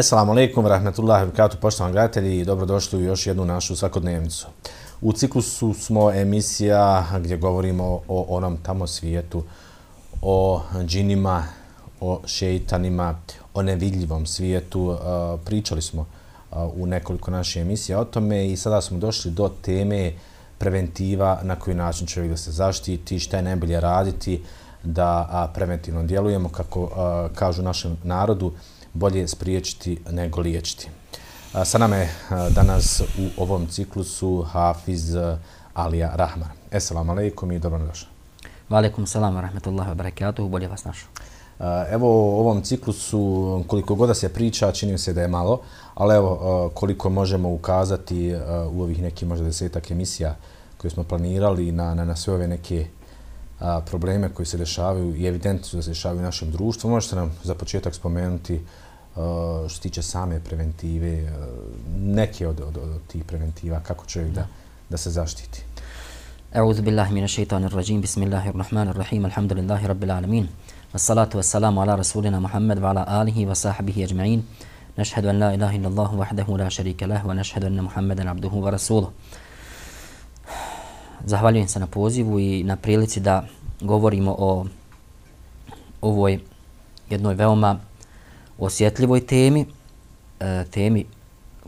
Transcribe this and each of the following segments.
Assalamu alaikum, rahmetullahi wabarakatuh, poštovani gledatelji i dobrodošli u još jednu našu svakodnevnicu. U ciklusu smo emisija gdje govorimo o onom tamo svijetu, o džinima, o šeitanima, o nevidljivom svijetu. E, pričali smo e, u nekoliko naših emisija o tome i sada smo došli do teme preventiva na koji način čovjek da se zaštiti, šta je najbolje raditi da preventivno djelujemo, kako e, kažu našem narodu, bolje spriječiti nego liječiti. Sa nama je danas u ovom ciklusu Hafiz Alija Rahman. Esselamu alaikum i dobro došli. Wa alaikum salam wa rahmatullahi wa barakatuhu, bolje vas našo. Evo u ovom ciklusu, koliko god se priča, čini se da je malo, ali evo koliko možemo ukazati u ovih nekih možda desetak emisija koje smo planirali na, na, na sve ove neke probleme koji se dešavaju i evidentno da se dešavaju u našem društvu. Možete nam za početak spomenuti što se tiče same preventive, neke od, od, od tih preventiva, kako čovjek da, da se zaštiti? Euzu billahi mine šeitanir rajim, bismillahirrahmanirrahim, alhamdulillahi rabbil alamin, wassalatu wassalamu ala rasulina Muhammad wa ala alihi wa sahbihi ajma'in, nashhadu an la ilaha illallah wahdahu la sharika lah, wa nashhadu anna Muhammeden abduhu wa rasuluhu. Zahvaljujem se na pozivu i na prilici da govorimo o ovoj jednoj veoma osjetljivoj temi, e, temi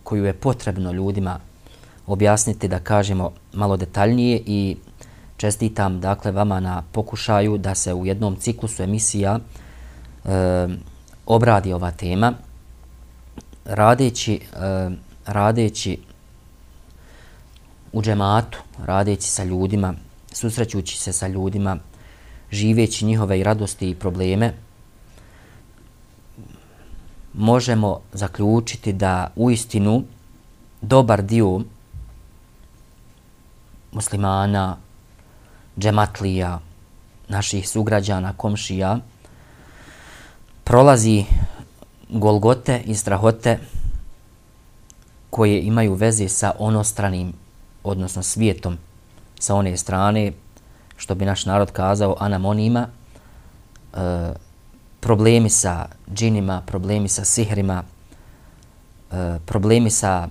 koju je potrebno ljudima objasniti da kažemo malo detaljnije i čestitam dakle vama na pokušaju da se u jednom ciklusu emisija e, obradi ova tema radeći, e, radeći u džematu, radeći sa ljudima, susrećući se sa ljudima, živeći njihove i radosti i probleme, možemo zaključiti da u istinu dobar dio muslimana, džematlija, naših sugrađana, komšija, prolazi golgote i strahote koje imaju veze sa onostranim odnosno svijetom sa one strane, što bi naš narod kazao, anamonima, e, problemi sa džinima, problemi sa sihrima, e, problemi sa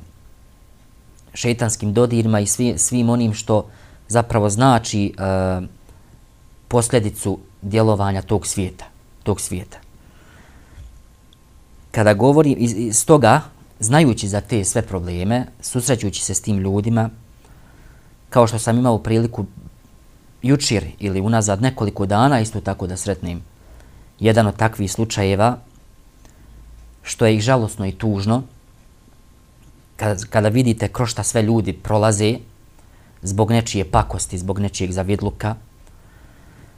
šetanskim dodirima i svi, svim onim što zapravo znači e, posljedicu djelovanja tog svijeta. Tog svijeta. Kada govorim iz, iz toga, znajući za te sve probleme, susrećući se s tim ljudima, kao što sam imao priliku jučer ili unazad nekoliko dana isto tako da sretnem jedan od takvih slučajeva što je ih žalosno i tužno. Kada, kada vidite kroz šta sve ljudi prolaze zbog nečije pakosti, zbog nečijeg zavidluka,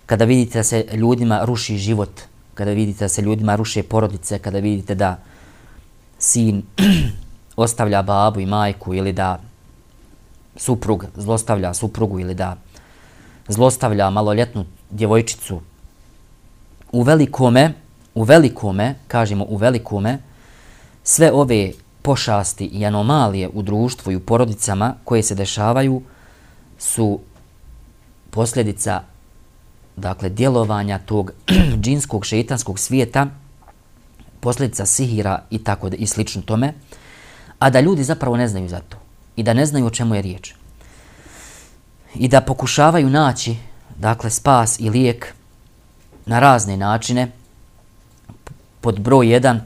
kada vidite da se ljudima ruši život, kada vidite da se ljudima ruše porodice, kada vidite da sin ostavlja babu i majku ili da suprug zlostavlja suprugu ili da zlostavlja maloljetnu djevojčicu u velikome, u velikome, kažemo u velikome, sve ove pošasti i anomalije u društvu i u porodicama koje se dešavaju su posljedica dakle djelovanja tog džinskog šeitanskog svijeta posljedica sihira i tako i slično tome a da ljudi zapravo ne znaju za to i da ne znaju o čemu je riječ. I da pokušavaju naći, dakle, spas i lijek na razne načine, pod broj 1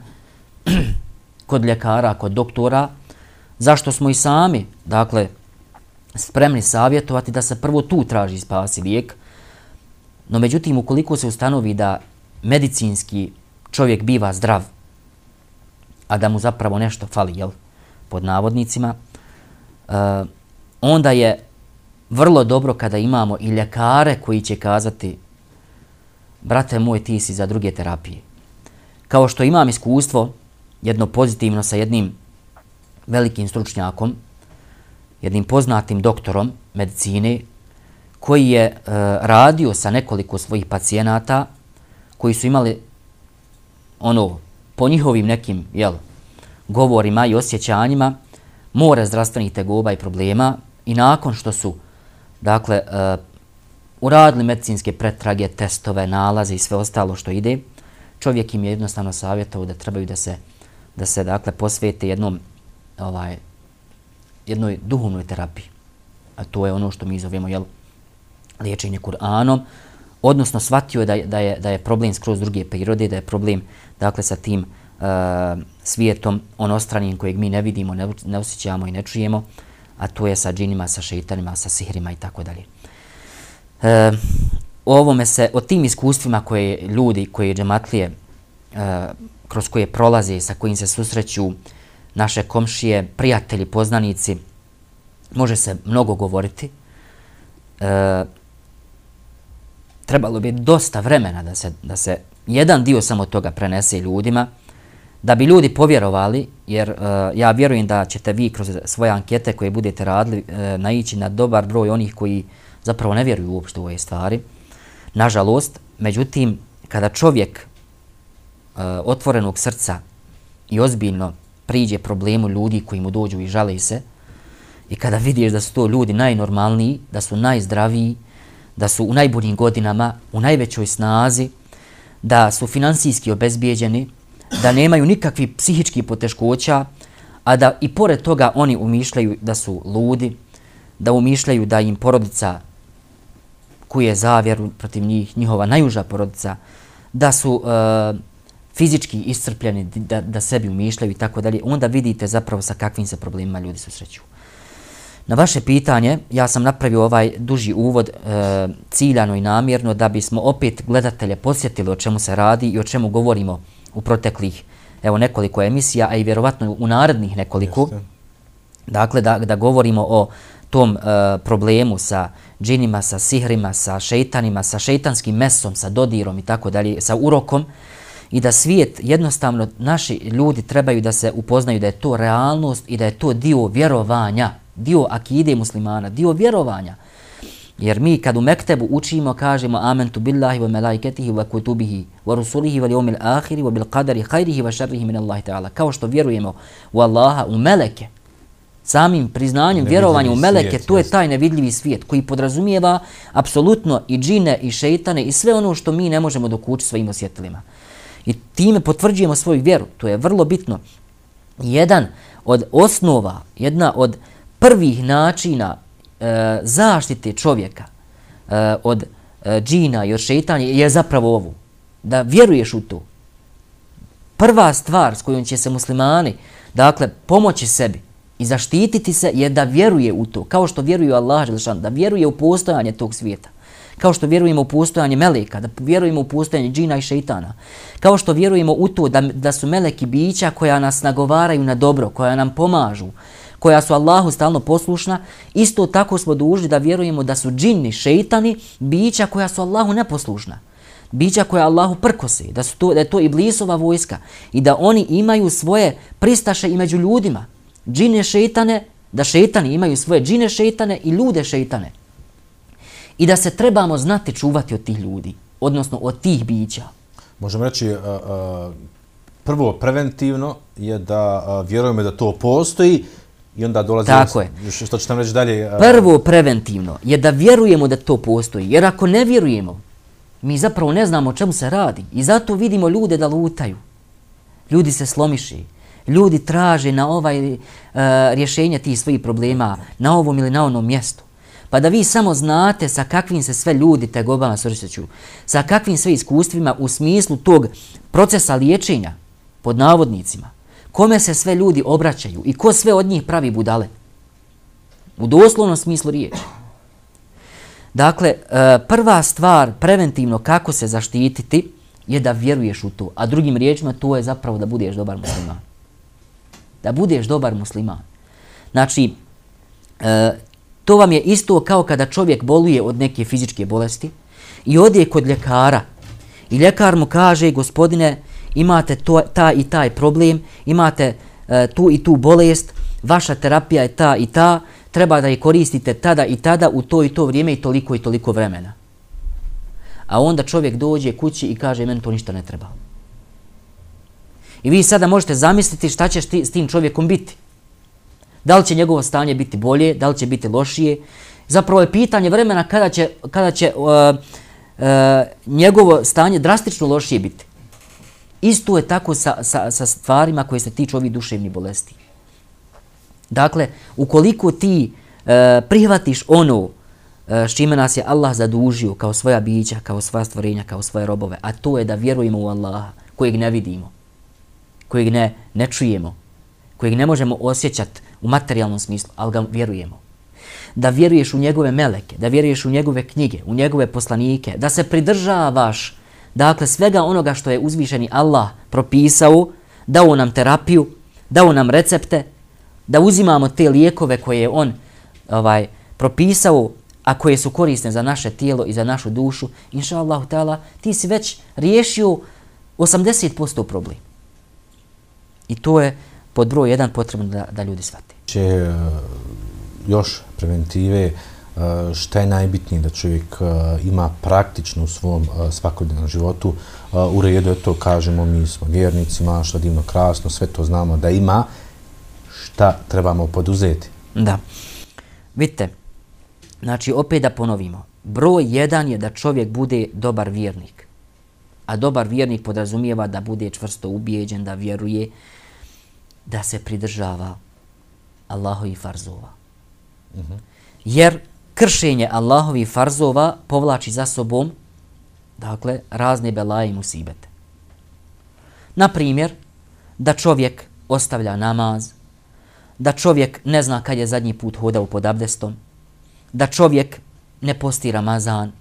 kod ljekara, kod doktora, zašto smo i sami, dakle, spremni savjetovati da se prvo tu traži spas i lijek, no međutim, ukoliko se ustanovi da medicinski čovjek biva zdrav, a da mu zapravo nešto fali, jel, pod navodnicima, Eh, onda je vrlo dobro kada imamo i ljekare koji će kazati brate moj, ti si za druge terapije. Kao što imam iskustvo, jedno pozitivno sa jednim velikim stručnjakom, jednim poznatim doktorom medicine, koji je e, radio sa nekoliko svojih pacijenata koji su imali ono po njihovim nekim jel, govorima i osjećanjima more zdravstvenih tegoba i problema i nakon što su dakle uh, uradili medicinske pretrage, testove, nalaze i sve ostalo što ide, čovjek im je jednostavno savjetovao da trebaju da se da se dakle posvete jednom ovaj jednoj duhovnoj terapiji. A to je ono što mi zovemo jel liječenje Kur'anom, odnosno shvatio je da, da, je, da je problem skroz druge prirode, da je problem dakle sa tim uh, Eh, svijetom onostranim kojeg mi ne vidimo, ne, ne osjećamo i ne čujemo, a to je sa džinima, sa šeitanima, sa sihrima i tako dalje. Eh, o ovome se, o tim iskustvima koje ljudi, koje džematlije, e, kroz koje prolaze, sa kojim se susreću naše komšije, prijatelji, poznanici, može se mnogo govoriti. E, trebalo bi dosta vremena da se, da se jedan dio samo toga prenese ljudima, da bi ljudi povjerovali, jer uh, ja vjerujem da ćete vi kroz svoje ankete koje budete radili uh, naići na dobar broj onih koji zapravo ne vjeruju uopšte u ove stvari. Nažalost, međutim, kada čovjek uh, otvorenog srca i ozbiljno priđe problemu ljudi koji mu dođu i žale se, i kada vidiš da su to ljudi najnormalniji, da su najzdraviji, da su u najboljim godinama, u najvećoj snazi, da su finansijski obezbijeđeni, da nemaju nikakvi psihički poteškoća, a da i pored toga oni umišljaju da su ludi, da umišljaju da im porodica kuje zavjeru protiv njih, njihova najuža porodica, da su e, fizički iscrpljeni, da, da sebi umišljaju i tako dalje, onda vidite zapravo sa kakvim se problemima ljudi susreću. Na vaše pitanje, ja sam napravio ovaj duži uvod e, ciljano i namjerno da bismo opet gledatelje posjetili o čemu se radi i o čemu govorimo u proteklih evo nekoliko emisija, a i vjerovatno u narednih nekoliko. Jeste. Dakle, da, da govorimo o tom e, problemu sa džinima, sa sihrima, sa šeitanima, sa šeitanskim mesom, sa dodirom i tako dalje, sa urokom i da svijet, jednostavno, naši ljudi trebaju da se upoznaju da je to realnost i da je to dio vjerovanja, dio akide muslimana, dio vjerovanja. Jer mi kad u Mektebu učimo, kažemo amentu billahi wa melaiketihi wa kutubihi wa rusulihi wa liomil ahiri wa bil qadari khairihi wa šarrihi min Allahi ta'ala. Kao što vjerujemo u Allaha, u meleke, samim priznanjem, vjerovanjem u meleke, svijet, to je taj nevidljivi svijet koji podrazumijeva apsolutno i džine i šeitane i sve ono što mi ne možemo dokući svojim osjetilima. I time potvrđujemo svoju vjeru. To je vrlo bitno. Jedan od osnova, jedna od prvih načina e, zaštite čovjeka e, od e, džina i od šeitanja je zapravo ovo. Da vjeruješ u to. Prva stvar s kojom će se muslimani dakle, pomoći sebi i zaštititi se je da vjeruje u to. Kao što vjeruje Allah, da vjeruje u postojanje tog svijeta. Kao što vjerujemo u postojanje meleka, da vjerujemo u postojanje džina i šeitana. Kao što vjerujemo u to da, da su meleki bića koja nas nagovaraju na dobro, koja nam pomažu, koja su Allahu stalno poslušna, isto tako smo dužni da vjerujemo da su džinni, šeitani, bića koja su Allahu neposlušna. Bića koja Allahu prkose, da, su to, da je to iblisova vojska i da oni imaju svoje pristaše i među ljudima. Džine šeitane, da šeitani imaju svoje džine šeitane i ljude šeitane. I da se trebamo znati čuvati od tih ljudi, odnosno od tih bića. Možemo reći, prvo preventivno je da vjerujemo da to postoji, I onda dolazi Tako je. što će tam reći dalje. Prvo preventivno je da vjerujemo da to postoji. Jer ako ne vjerujemo, mi zapravo ne znamo o čemu se radi. I zato vidimo ljude da lutaju. Ljudi se slomiši. Ljudi traže na ovaj uh, rješenje tih svojih problema na ovom ili na onom mjestu. Pa da vi samo znate sa kakvim se sve ljudi te gobama srećeću, sa kakvim sve iskustvima u smislu tog procesa liječenja pod navodnicima, kome se sve ljudi obraćaju i ko sve od njih pravi budale. U doslovnom smislu riječi. Dakle, e, prva stvar preventivno kako se zaštititi je da vjeruješ u to. A drugim riječima to je zapravo da budeš dobar musliman. Da budeš dobar musliman. Znači, e, to vam je isto kao kada čovjek boluje od neke fizičke bolesti i odje kod ljekara i ljekar mu kaže, gospodine, imate to, ta i taj problem, imate e, tu i tu bolest, vaša terapija je ta i ta, treba da je koristite tada i tada u to i to vrijeme i toliko i toliko vremena. A onda čovjek dođe kući i kaže, meni to ništa ne treba. I vi sada možete zamisliti šta će s tim čovjekom biti. Da li će njegovo stanje biti bolje, da li će biti lošije. Zapravo je pitanje vremena kada će, kada će uh, uh, njegovo stanje drastično lošije biti. Isto je tako sa, sa, sa stvarima koje se tiču ovih duševnih bolesti. Dakle, ukoliko ti e, prihvatiš ono e, s čime nas je Allah zadužio kao svoja bića, kao svoja stvorenja, kao svoje robove, a to je da vjerujemo u Allaha kojeg ne vidimo, kojeg ne, ne čujemo, kojeg ne možemo osjećati u materijalnom smislu, ali ga vjerujemo. Da vjeruješ u njegove meleke, da vjeruješ u njegove knjige, u njegove poslanike, da se pridržavaš dakle svega onoga što je uzvišeni Allah propisao, dao nam terapiju, dao nam recepte, da uzimamo te lijekove koje je on ovaj propisao, a koje su korisne za naše tijelo i za našu dušu, inša Allahu ti si već riješio 80% problem. I to je pod broj jedan potrebno da, da ljudi shvate. Če eh, još preventive, uh, šta je najbitnije da čovjek uh, ima praktično u svom uh, svakodnevnom životu, u redu je to, kažemo, mi smo vjernici, što divno, krasno, sve to znamo da ima, šta trebamo poduzeti? Da. Vidite, znači opet da ponovimo, broj jedan je da čovjek bude dobar vjernik. A dobar vjernik podrazumijeva da bude čvrsto ubijeđen, da vjeruje, da se pridržava Allahovi farzova. Uh mhm. -huh. Jer kršenje Allahovi farzova povlači za sobom dakle, razne belaje i musibete. Na primjer, da čovjek ostavlja namaz, da čovjek ne zna kad je zadnji put hodao pod abdestom, da čovjek ne posti Ramazan,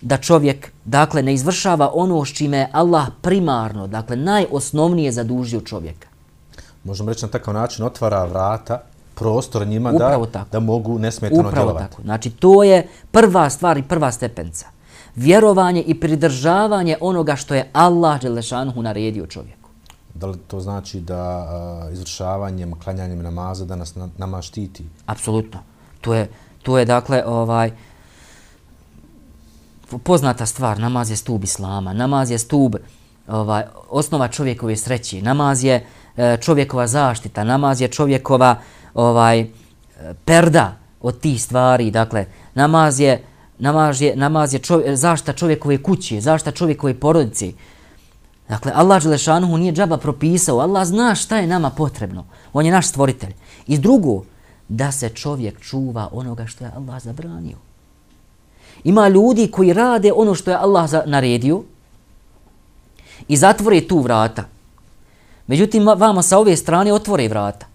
da čovjek dakle ne izvršava ono s čime je Allah primarno, dakle najosnovnije zadužio čovjeka. Možemo reći na takav način otvara vrata, prostor njima da, tako. da mogu nesmetano Upravo djelovati. tako. Znači to je prva stvar i prva stepenca. Vjerovanje i pridržavanje onoga što je Allah Đelešanuhu naredio čovjeku. Da li to znači da uh, izvršavanjem, klanjanjem namaza da nas na, nama štiti? Apsolutno. To je, to je dakle ovaj, poznata stvar, namaz je stub islama, namaz je stub ovaj, osnova čovjekove sreće, namaz je e, čovjekova zaštita, namaz je čovjekova ovaj eh, perda od tih stvari, dakle, namaz je, namaz je, namaz je čovjek, zašta čovjekove kuće, zašta čovjekove porodice. Dakle, Allah Želešanuhu nije džaba propisao, Allah zna šta je nama potrebno. On je naš stvoritelj. I drugo, da se čovjek čuva onoga što je Allah zabranio. Ima ljudi koji rade ono što je Allah naredio i zatvore tu vrata. Međutim, vama sa ove strane otvore vrata.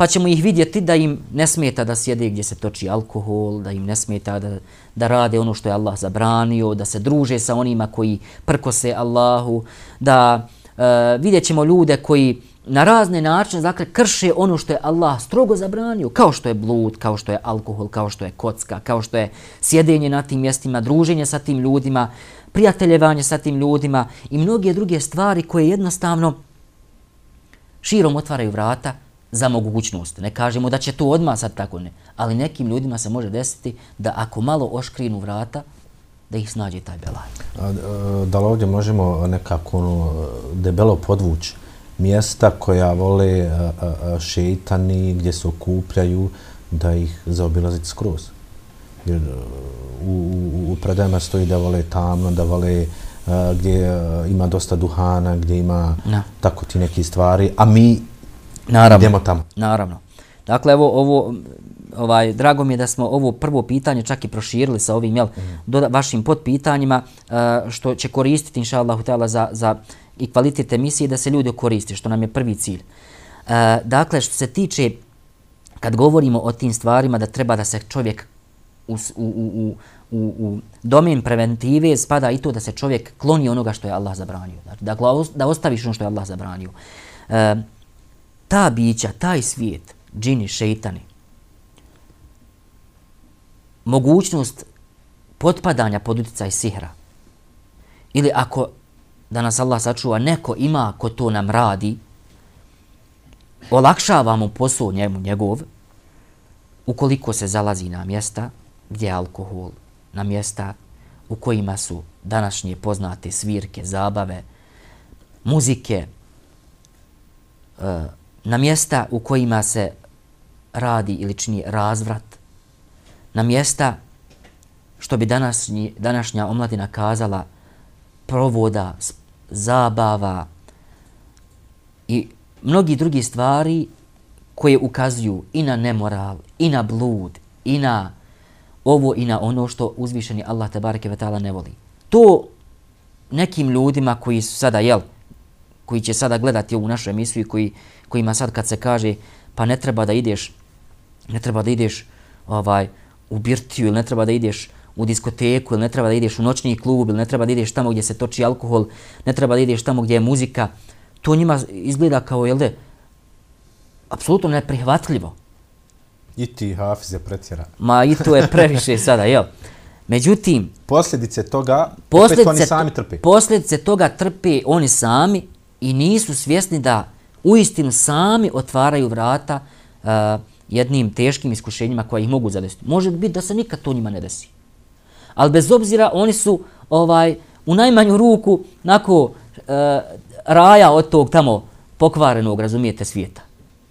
Pa ćemo ih vidjeti da im ne smeta da sjede gdje se toči alkohol, da im ne smeta da, da rade ono što je Allah zabranio, da se druže sa onima koji prkose Allahu, da e, vidjet ćemo ljude koji na razne načine dakle, krše ono što je Allah strogo zabranio, kao što je blud, kao što je alkohol, kao što je kocka, kao što je sjedenje na tim mjestima, druženje sa tim ljudima, prijateljevanje sa tim ljudima i mnoge druge stvari koje jednostavno širom otvaraju vrata za mogućnost. Ne kažemo da će to odmah sad tako ne, ali nekim ljudima se može desiti da ako malo oškrinu vrata, da ih snađe taj belaj. A, da li ovdje možemo nekako ono, debelo podvući mjesta koja vole a, a, šeitani, gdje se okupljaju, da ih zaobilaziti skroz. Jer u, u, u predajama stoji da vole tamno, da vole a, gdje a, ima dosta duhana, gdje ima no. tako ti neki stvari, a mi naravno, idemo tamo. Naravno. Dakle, evo, ovo, ovaj, drago mi je da smo ovo prvo pitanje čak i proširili sa ovim jel, mm. do, vašim podpitanjima, što će koristiti, inša Allah, za, za i kvalitet emisije da se ljudi koriste, što nam je prvi cilj. E, dakle, što se tiče, kad govorimo o tim stvarima, da treba da se čovjek u, u, u, u, u domen preventive spada i to da se čovjek kloni onoga što je Allah zabranio. Dakle, da ostaviš ono što je Allah zabranio. E, ta bića, taj svijet, džini, šeitani, mogućnost potpadanja pod utjecaj sihra, ili ako da nas Allah sačuva, neko ima ko to nam radi, olakšava mu posao njemu njegov, ukoliko se zalazi na mjesta gdje je alkohol, na mjesta u kojima su današnje poznate svirke, zabave, muzike, e, na mjesta u kojima se radi ili čini razvrat, na mjesta što bi današnji, današnja omladina kazala provoda zabava i mnogi drugi stvari koje ukazuju i na nemoral, i na blud, i na ovo i na ono što uzvišeni Allah tabareke ve taala ne voli. To nekim ljudima koji su sada jel koji će sada gledati ovu našu emisiju i koji kojima sad kad se kaže pa ne treba da ideš ne treba da ideš ovaj u birtiju ili ne treba da ideš u diskoteku ili ne treba da ideš u noćni klub ili ne treba da ideš tamo gdje se toči alkohol, ne treba da ideš tamo gdje je muzika. To njima izgleda kao, jel de, apsolutno neprihvatljivo. I ti, Hafiz, je pretjera. Ma i to je previše sada, jel? Međutim... Posljedice toga, posljedice opet oni sami trpe. Posljedice toga trpe oni sami i nisu svjesni da uistinu sami otvaraju vrata uh, jednim teškim iskušenjima koja ih mogu zadesiti. Može biti da se nikad to njima ne desi. Ali bez obzira, oni su ovaj u najmanju ruku nako uh, raja od tog tamo pokvarenog, razumijete, svijeta.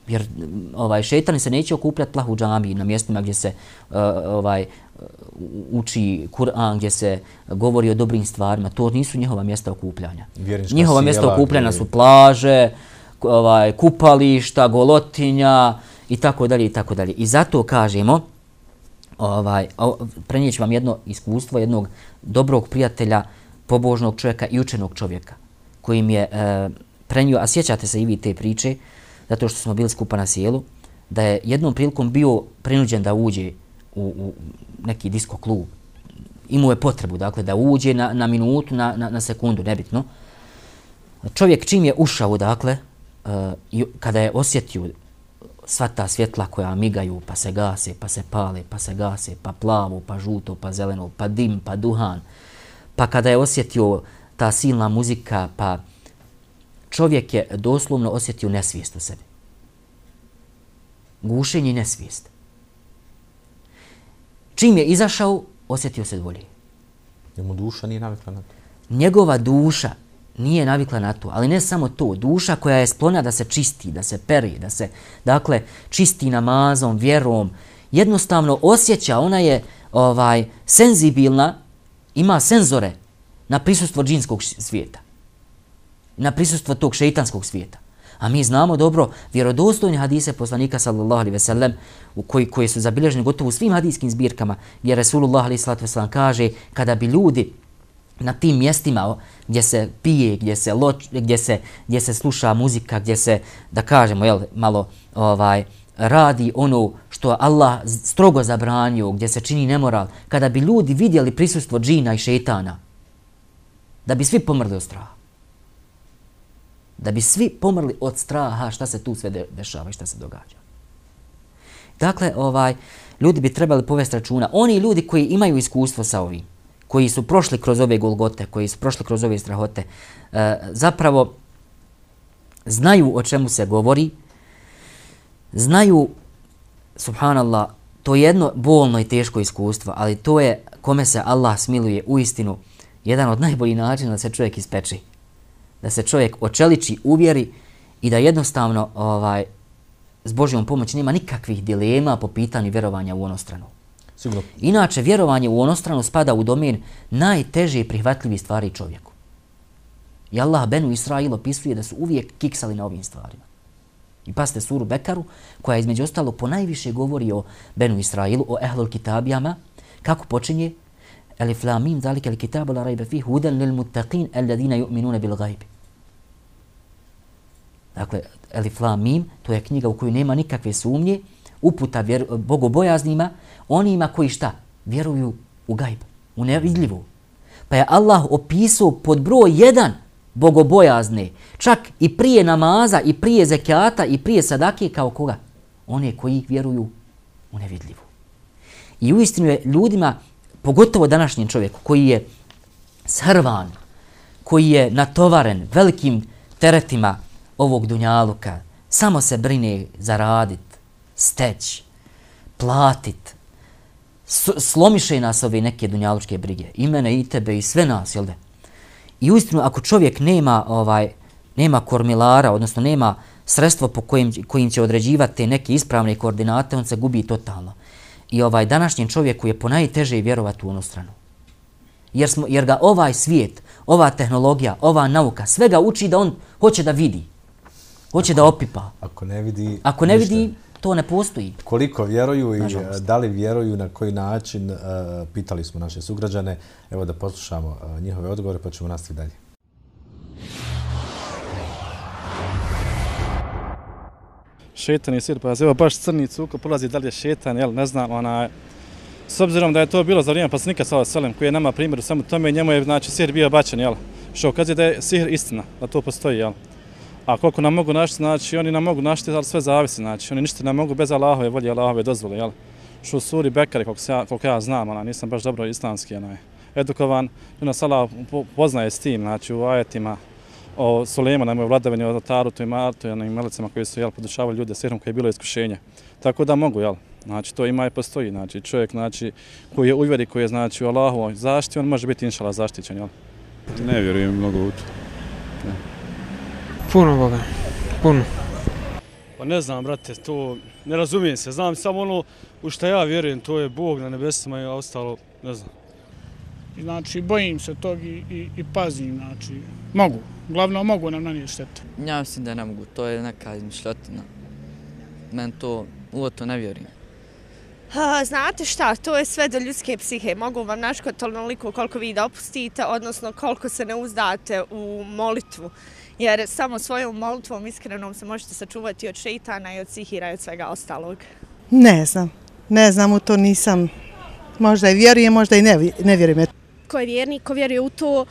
Jer ovaj šejtan se neće okupljati plahu džami na mjestima gdje se uh, ovaj uči Kur'an, gdje se govori o dobrim stvarima. To nisu njihova mjesta okupljanja. Vjernička njihova mjesta okupljanja su plaže, ovaj kupališta, golotinja i tako dalje i tako dalje. I zato kažemo ovaj prenijeću vam jedno iskustvo jednog dobrog prijatelja, pobožnog čovjeka i učenog čovjeka koji mi je e, prenio, a sjećate se i vi te priče, zato što smo bili skupa na sjelu, da je jednom prilikom bio prinuđen da uđe u, u neki disko klub. Imao je potrebu, dakle, da uđe na, na minutu, na, na, na sekundu, nebitno. Čovjek čim je ušao, dakle, i kada je osjetio sva ta svjetla koja migaju, pa se gase, pa se pale, pa se gase, pa plavo, pa žuto, pa zeleno, pa dim, pa duhan, pa kada je osjetio ta silna muzika, pa čovjek je doslovno osjetio nesvijest u sebi. Gušenje i nesvijest. Čim je izašao, osjetio se dvolje. Njemu duša nije navikla na to. Njegova duša nije navikla na to, ali ne samo to. Duša koja je sklona da se čisti, da se peri, da se, dakle, čisti namazom, vjerom, jednostavno osjeća, ona je ovaj senzibilna, ima senzore na prisustvo džinskog svijeta. Na prisustvo tog šeitanskog svijeta. A mi znamo dobro vjerodostojne hadise poslanika sallallahu alaihi ve sellem u koji, koji su zabilježeni gotovo u svim hadijskim zbirkama gdje Resulullah alaihi salatu wasallam kaže kada bi ljudi na tim mjestima gdje se pije, gdje se, loč, gdje se, gdje se sluša muzika, gdje se, da kažemo, jel, malo ovaj radi ono što Allah strogo zabranio, gdje se čini nemoral, kada bi ljudi vidjeli prisustvo džina i šetana, da bi svi pomrli od straha da bi svi pomrli od straha šta se tu sve de dešava i šta se događa. Dakle, ovaj ljudi bi trebali povesti računa. Oni ljudi koji imaju iskustvo sa ovim, koji su prošli kroz ove golgote, koji su prošli kroz ove strahote, e, zapravo znaju o čemu se govori, znaju, subhanallah, to je jedno bolno i teško iskustvo, ali to je kome se Allah smiluje u istinu jedan od najboljih načina da se čovjek ispeči da se čovjek očeliči, uvjeri i da jednostavno ovaj s Božjom pomoći nema nikakvih dilema po pitanju vjerovanja u onostranu. Sigurno. Inače, vjerovanje u onostranu spada u domen najteže i prihvatljivi stvari čovjeku. I Allah Benu Israil opisuje da su uvijek kiksali na ovim stvarima. I paste suru Bekaru, koja između ostalo po najviše govori o Benu Israilu, o Ehlul Kitabijama, kako počinje Alif lam mim zalika alkitabu la rayba fihi hudan lil muttaqin alladhina yu'minuna bil ghaib. Dakle, Alif lam mim, to je knjiga u kojoj nema nikakve sumnje, uputa vjer, bogobojaznima, onima koji šta? Vjeruju u gajb, u nevidljivu. Pa je Allah opisao pod broj jedan bogobojazne, čak i prije namaza, i prije zekijata, i prije sadake, kao koga? One koji vjeruju u nevidljivu. I uistinu je ljudima pogotovo današnjem čovjeku koji je srvan, koji je natovaren velikim teretima ovog dunjaluka, samo se brine zaradit, steć, platit, slomiše nas ove neke dunjalučke brige, i mene, i tebe, i sve nas, jel da? I uistinu, ako čovjek nema ovaj nema kormilara, odnosno nema sredstvo po kojim, kojim će određivati neke ispravne koordinate, on se gubi totalno. I ovaj današnjem čovjeku je ponajteže vjerovati u onu stranu. Jer, smo, jer ga ovaj svijet, ova tehnologija, ova nauka, sve ga uči da on hoće da vidi. Hoće ako, da opipa. Ako ne vidi... Ako ne ništa. vidi, to ne postoji. Koliko vjeruju i Nažalost. da li vjeruju, na koji način, uh, pitali smo naše sugrađane. Evo da poslušamo uh, njihove odgovore pa ćemo nastaviti dalje. Šetan je svijet, pa evo baš crni cuko prolazi dalje šetan, jel, ne znam, ona S obzirom da je to bilo za vrijeme poslanika sa Selem, koji je nama primjer u samo tome, njemu je znači, sihr bio bačen, jel? Što kaže da je sihr istina, da to postoji, jel? A koliko nam mogu našti, znači oni nam mogu našti, ali sve zavisi, znači oni ništa ne mogu bez Allahove volje, Allahove dozvole, jel? Što su suri Bekari, koliko, ja, koliko ja znam, ona, nisam baš dobro islamski, onaj, edukovan, ona Allah poznaje s tim, znači u ajetima o Sulejmanu, o vladavanju, o Tarutu i Martu i onim melicama koji su, jel, podušavali ljude sihrom koje je bilo iskušenje. Tako da mogu, jel? Znači, to ima i postoji. Znači, čovjek znači, koji je uvjeri, koji je znači, u Allahu zaštiti, on može biti inšala zaštićen, jel? Ne vjerujem mnogo u to. Ne. Puno Boga, puno. Pa ne znam, brate, to ne razumijem se. Znam samo ono u što ja vjerujem, to je Bog na nebesima i ostalo, ne znam. Znači, bojim se tog i, i, i pazim, znači, mogu. Glavno, mogu nam nanijeti štetu. Ja mislim da ne mogu, to je neka izmišljotina. Men to, u to ne vjerujem. Ha, znate šta, to je sve do ljudske psihe. Mogu vam naško toliko koliko vi dopustite, odnosno koliko se ne uzdate u molitvu. Jer samo svojom molitvom iskrenom se možete sačuvati od šeitana i od sihira i od svega ostalog. Ne znam. Ne znam, u to nisam. Možda i vjerujem, možda i ne, ne vjerujem. Ko je vjernik, ko vjeruje u to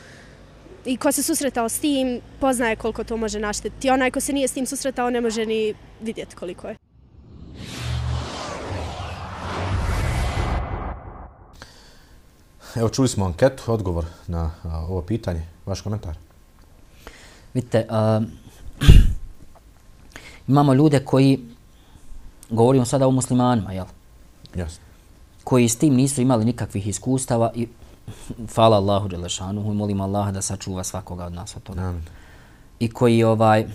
i ko se susretao s tim, poznaje koliko to može naštetiti. Onaj ko se nije s tim susretao, ne može ni vidjeti koliko je. Evo čuli smo anketu, odgovor na ovo pitanje. Vaš komentar? Vidite, uh, imamo ljude koji, govorimo sada o muslimanima, jel? Jasno. Koji s tim nisu imali nikakvih iskustava i hvala Allahu Đelešanu i molim Allaha da sačuva svakoga od nas od toga. Amin. I koji ovaj,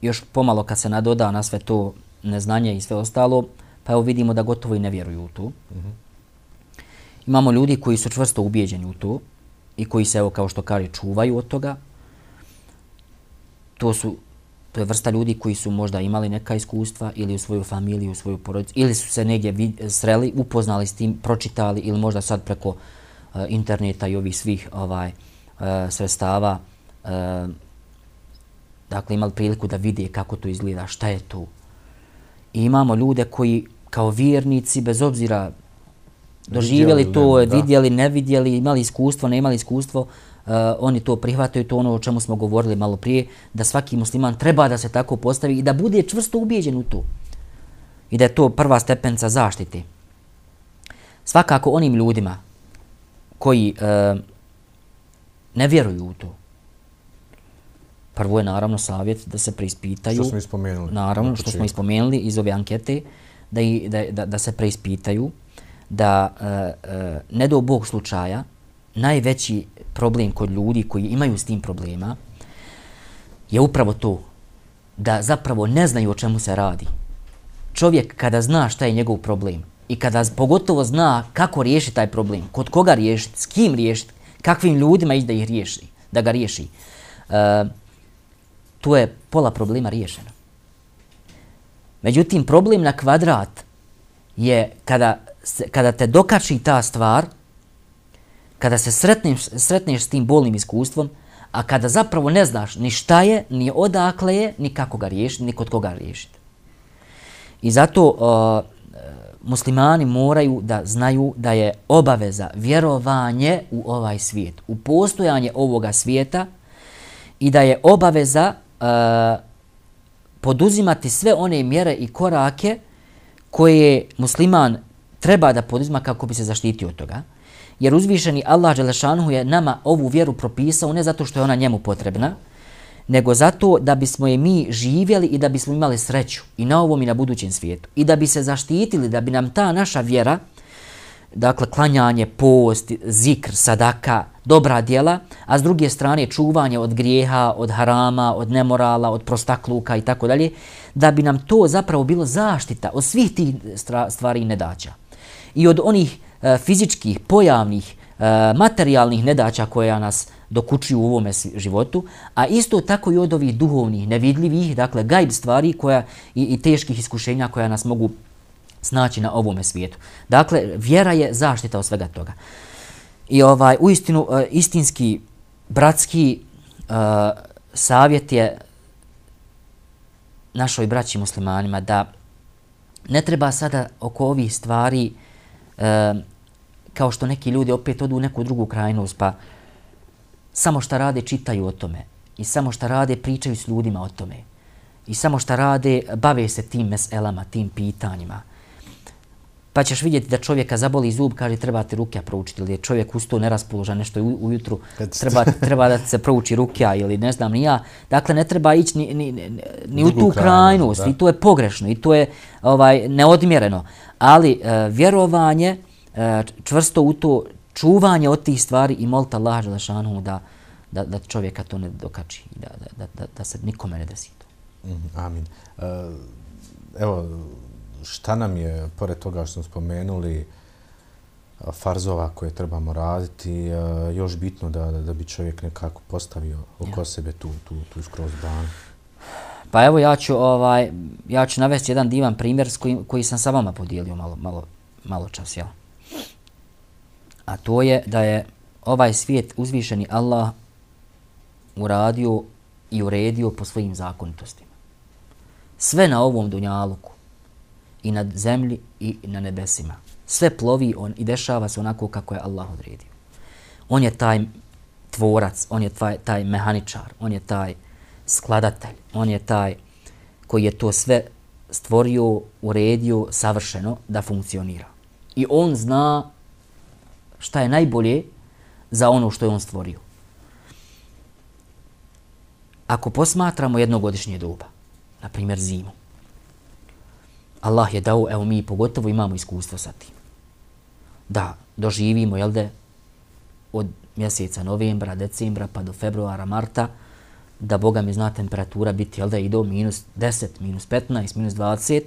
još pomalo kad se nadoda na sve to neznanje i sve ostalo, pa evo vidimo da gotovo i ne vjeruju u to. Mhm. -huh. Imamo ljudi koji su čvrsto ubijeđeni u to i koji se, evo, kao što kaže, čuvaju od toga. To su to je vrsta ljudi koji su možda imali neka iskustva ili u svoju familiju, u svoju porodicu, ili su se negdje sreli, upoznali s tim, pročitali ili možda sad preko uh, interneta i ovih svih ovaj uh, sredstava uh, dakle imali priliku da vide kako to izgleda, šta je to. I imamo ljude koji kao vjernici, bez obzira doživjeli to, ne, vidjeli, ne vidjeli, imali iskustvo, ne imali iskustvo, uh, oni to prihvataju, to ono o čemu smo govorili malo prije, da svaki musliman treba da se tako postavi i da bude čvrsto ubijeđen u to. I da je to prva stepenca zaštite. Svakako onim ljudima koji uh, ne vjeruju u to, prvo je naravno savjet da se preispitaju. Što smo ispomenuli. Naravno, što smo ispomenuli iz ove ankete, da, i, da, da, da se preispitaju da uh, uh, ne do bog slučaja najveći problem kod ljudi koji imaju s tim problema je upravo to da zapravo ne znaju o čemu se radi. Čovjek kada zna šta je njegov problem i kada pogotovo zna kako riješiti taj problem, kod koga riješiti, s kim riješiti, kakvim ljudima ići da ih riješi, da ga riješi, uh, tu je pola problema riješeno. Međutim, problem na kvadrat je kada kada te dokači ta stvar, kada se sretniš, sretneš s tim bolnim iskustvom, a kada zapravo ne znaš ni šta je, ni odakle je, ni kako ga riješiti, ni kod koga riješiti. I zato uh, muslimani moraju da znaju da je obaveza vjerovanje u ovaj svijet, u postojanje ovoga svijeta i da je obaveza uh, poduzimati sve one mjere i korake koje musliman treba da poduzima kako bi se zaštitio od toga. Jer uzvišeni Allah Đelešanhu je nama ovu vjeru propisao ne zato što je ona njemu potrebna, nego zato da bismo je mi živjeli i da bismo imali sreću i na ovom i na budućem svijetu. I da bi se zaštitili, da bi nam ta naša vjera, dakle klanjanje, post, zikr, sadaka, dobra djela, a s druge strane čuvanje od grijeha, od harama, od nemorala, od prostakluka i tako dalje, da bi nam to zapravo bilo zaštita od svih tih stvari i nedaća i od onih E, fizičkih, pojavnih e, materijalnih nedaća koja nas dokučuju u ovome životu, a isto tako i od ovih duhovnih, nevidljivih, dakle gajb stvari koja, i, i teških iskušenja koja nas mogu snaći na ovome svijetu. Dakle, vjera je zaštita od svega toga. I ovaj u istinu e, istinski bratski uh, savjet je našoj braći muslimanima da ne treba sada oko ovih stvari uh, e, kao što neki ljudi opet odu u neku drugu krajnost pa samo šta rade čitaju o tome i samo šta rade pričaju s ljudima o tome i samo šta rade bave se tim meselama, tim pitanjima pa ćeš vidjeti da čovjeka zaboli zub, kaže treba ti rukja proučiti, ili je čovjek usto neraspoložan nešto ujutru, treba, treba da se prouči rukja ili ne znam ni ja. Dakle, ne treba ići ni, ni, ni, ni u tu krajnost i to je pogrešno i to je ovaj neodmjereno. Ali uh, vjerovanje, uh, čvrsto u to čuvanje od tih stvari i molta Allah Želešanu da, da, da čovjeka to ne dokači, da, da, da, da se nikome ne desi to. Mm, amin. Uh, evo, šta nam je, pored toga što smo spomenuli, farzova koje trebamo raditi, još bitno da, da, bi čovjek nekako postavio oko ja. sebe tu, tu, tu skroz branu? Pa evo ja ću, ovaj, ja ću navesti jedan divan primjer s kojim, koji sam sa vama podijelio malo, malo, malo čas. Jel? A to je da je ovaj svijet uzvišeni Allah uradio i uredio po svojim zakonitostima. Sve na ovom dunjaluku i na zemlji i na nebesima. Sve plovi on i dešava se onako kako je Allah odredio. On je taj tvorac, on je taj, taj mehaničar, on je taj skladatelj, on je taj koji je to sve stvorio, uredio savršeno da funkcionira. I on zna šta je najbolje za ono što je on stvorio. Ako posmatramo jednogodišnje doba, na primjer zimu, Allah je dao, evo mi pogotovo imamo iskustvo sa tim. Da doživimo, jel de, od mjeseca novembra, decembra pa do februara, marta, da Boga mi zna temperatura biti, jel da, i do minus 10, minus 15, minus 20.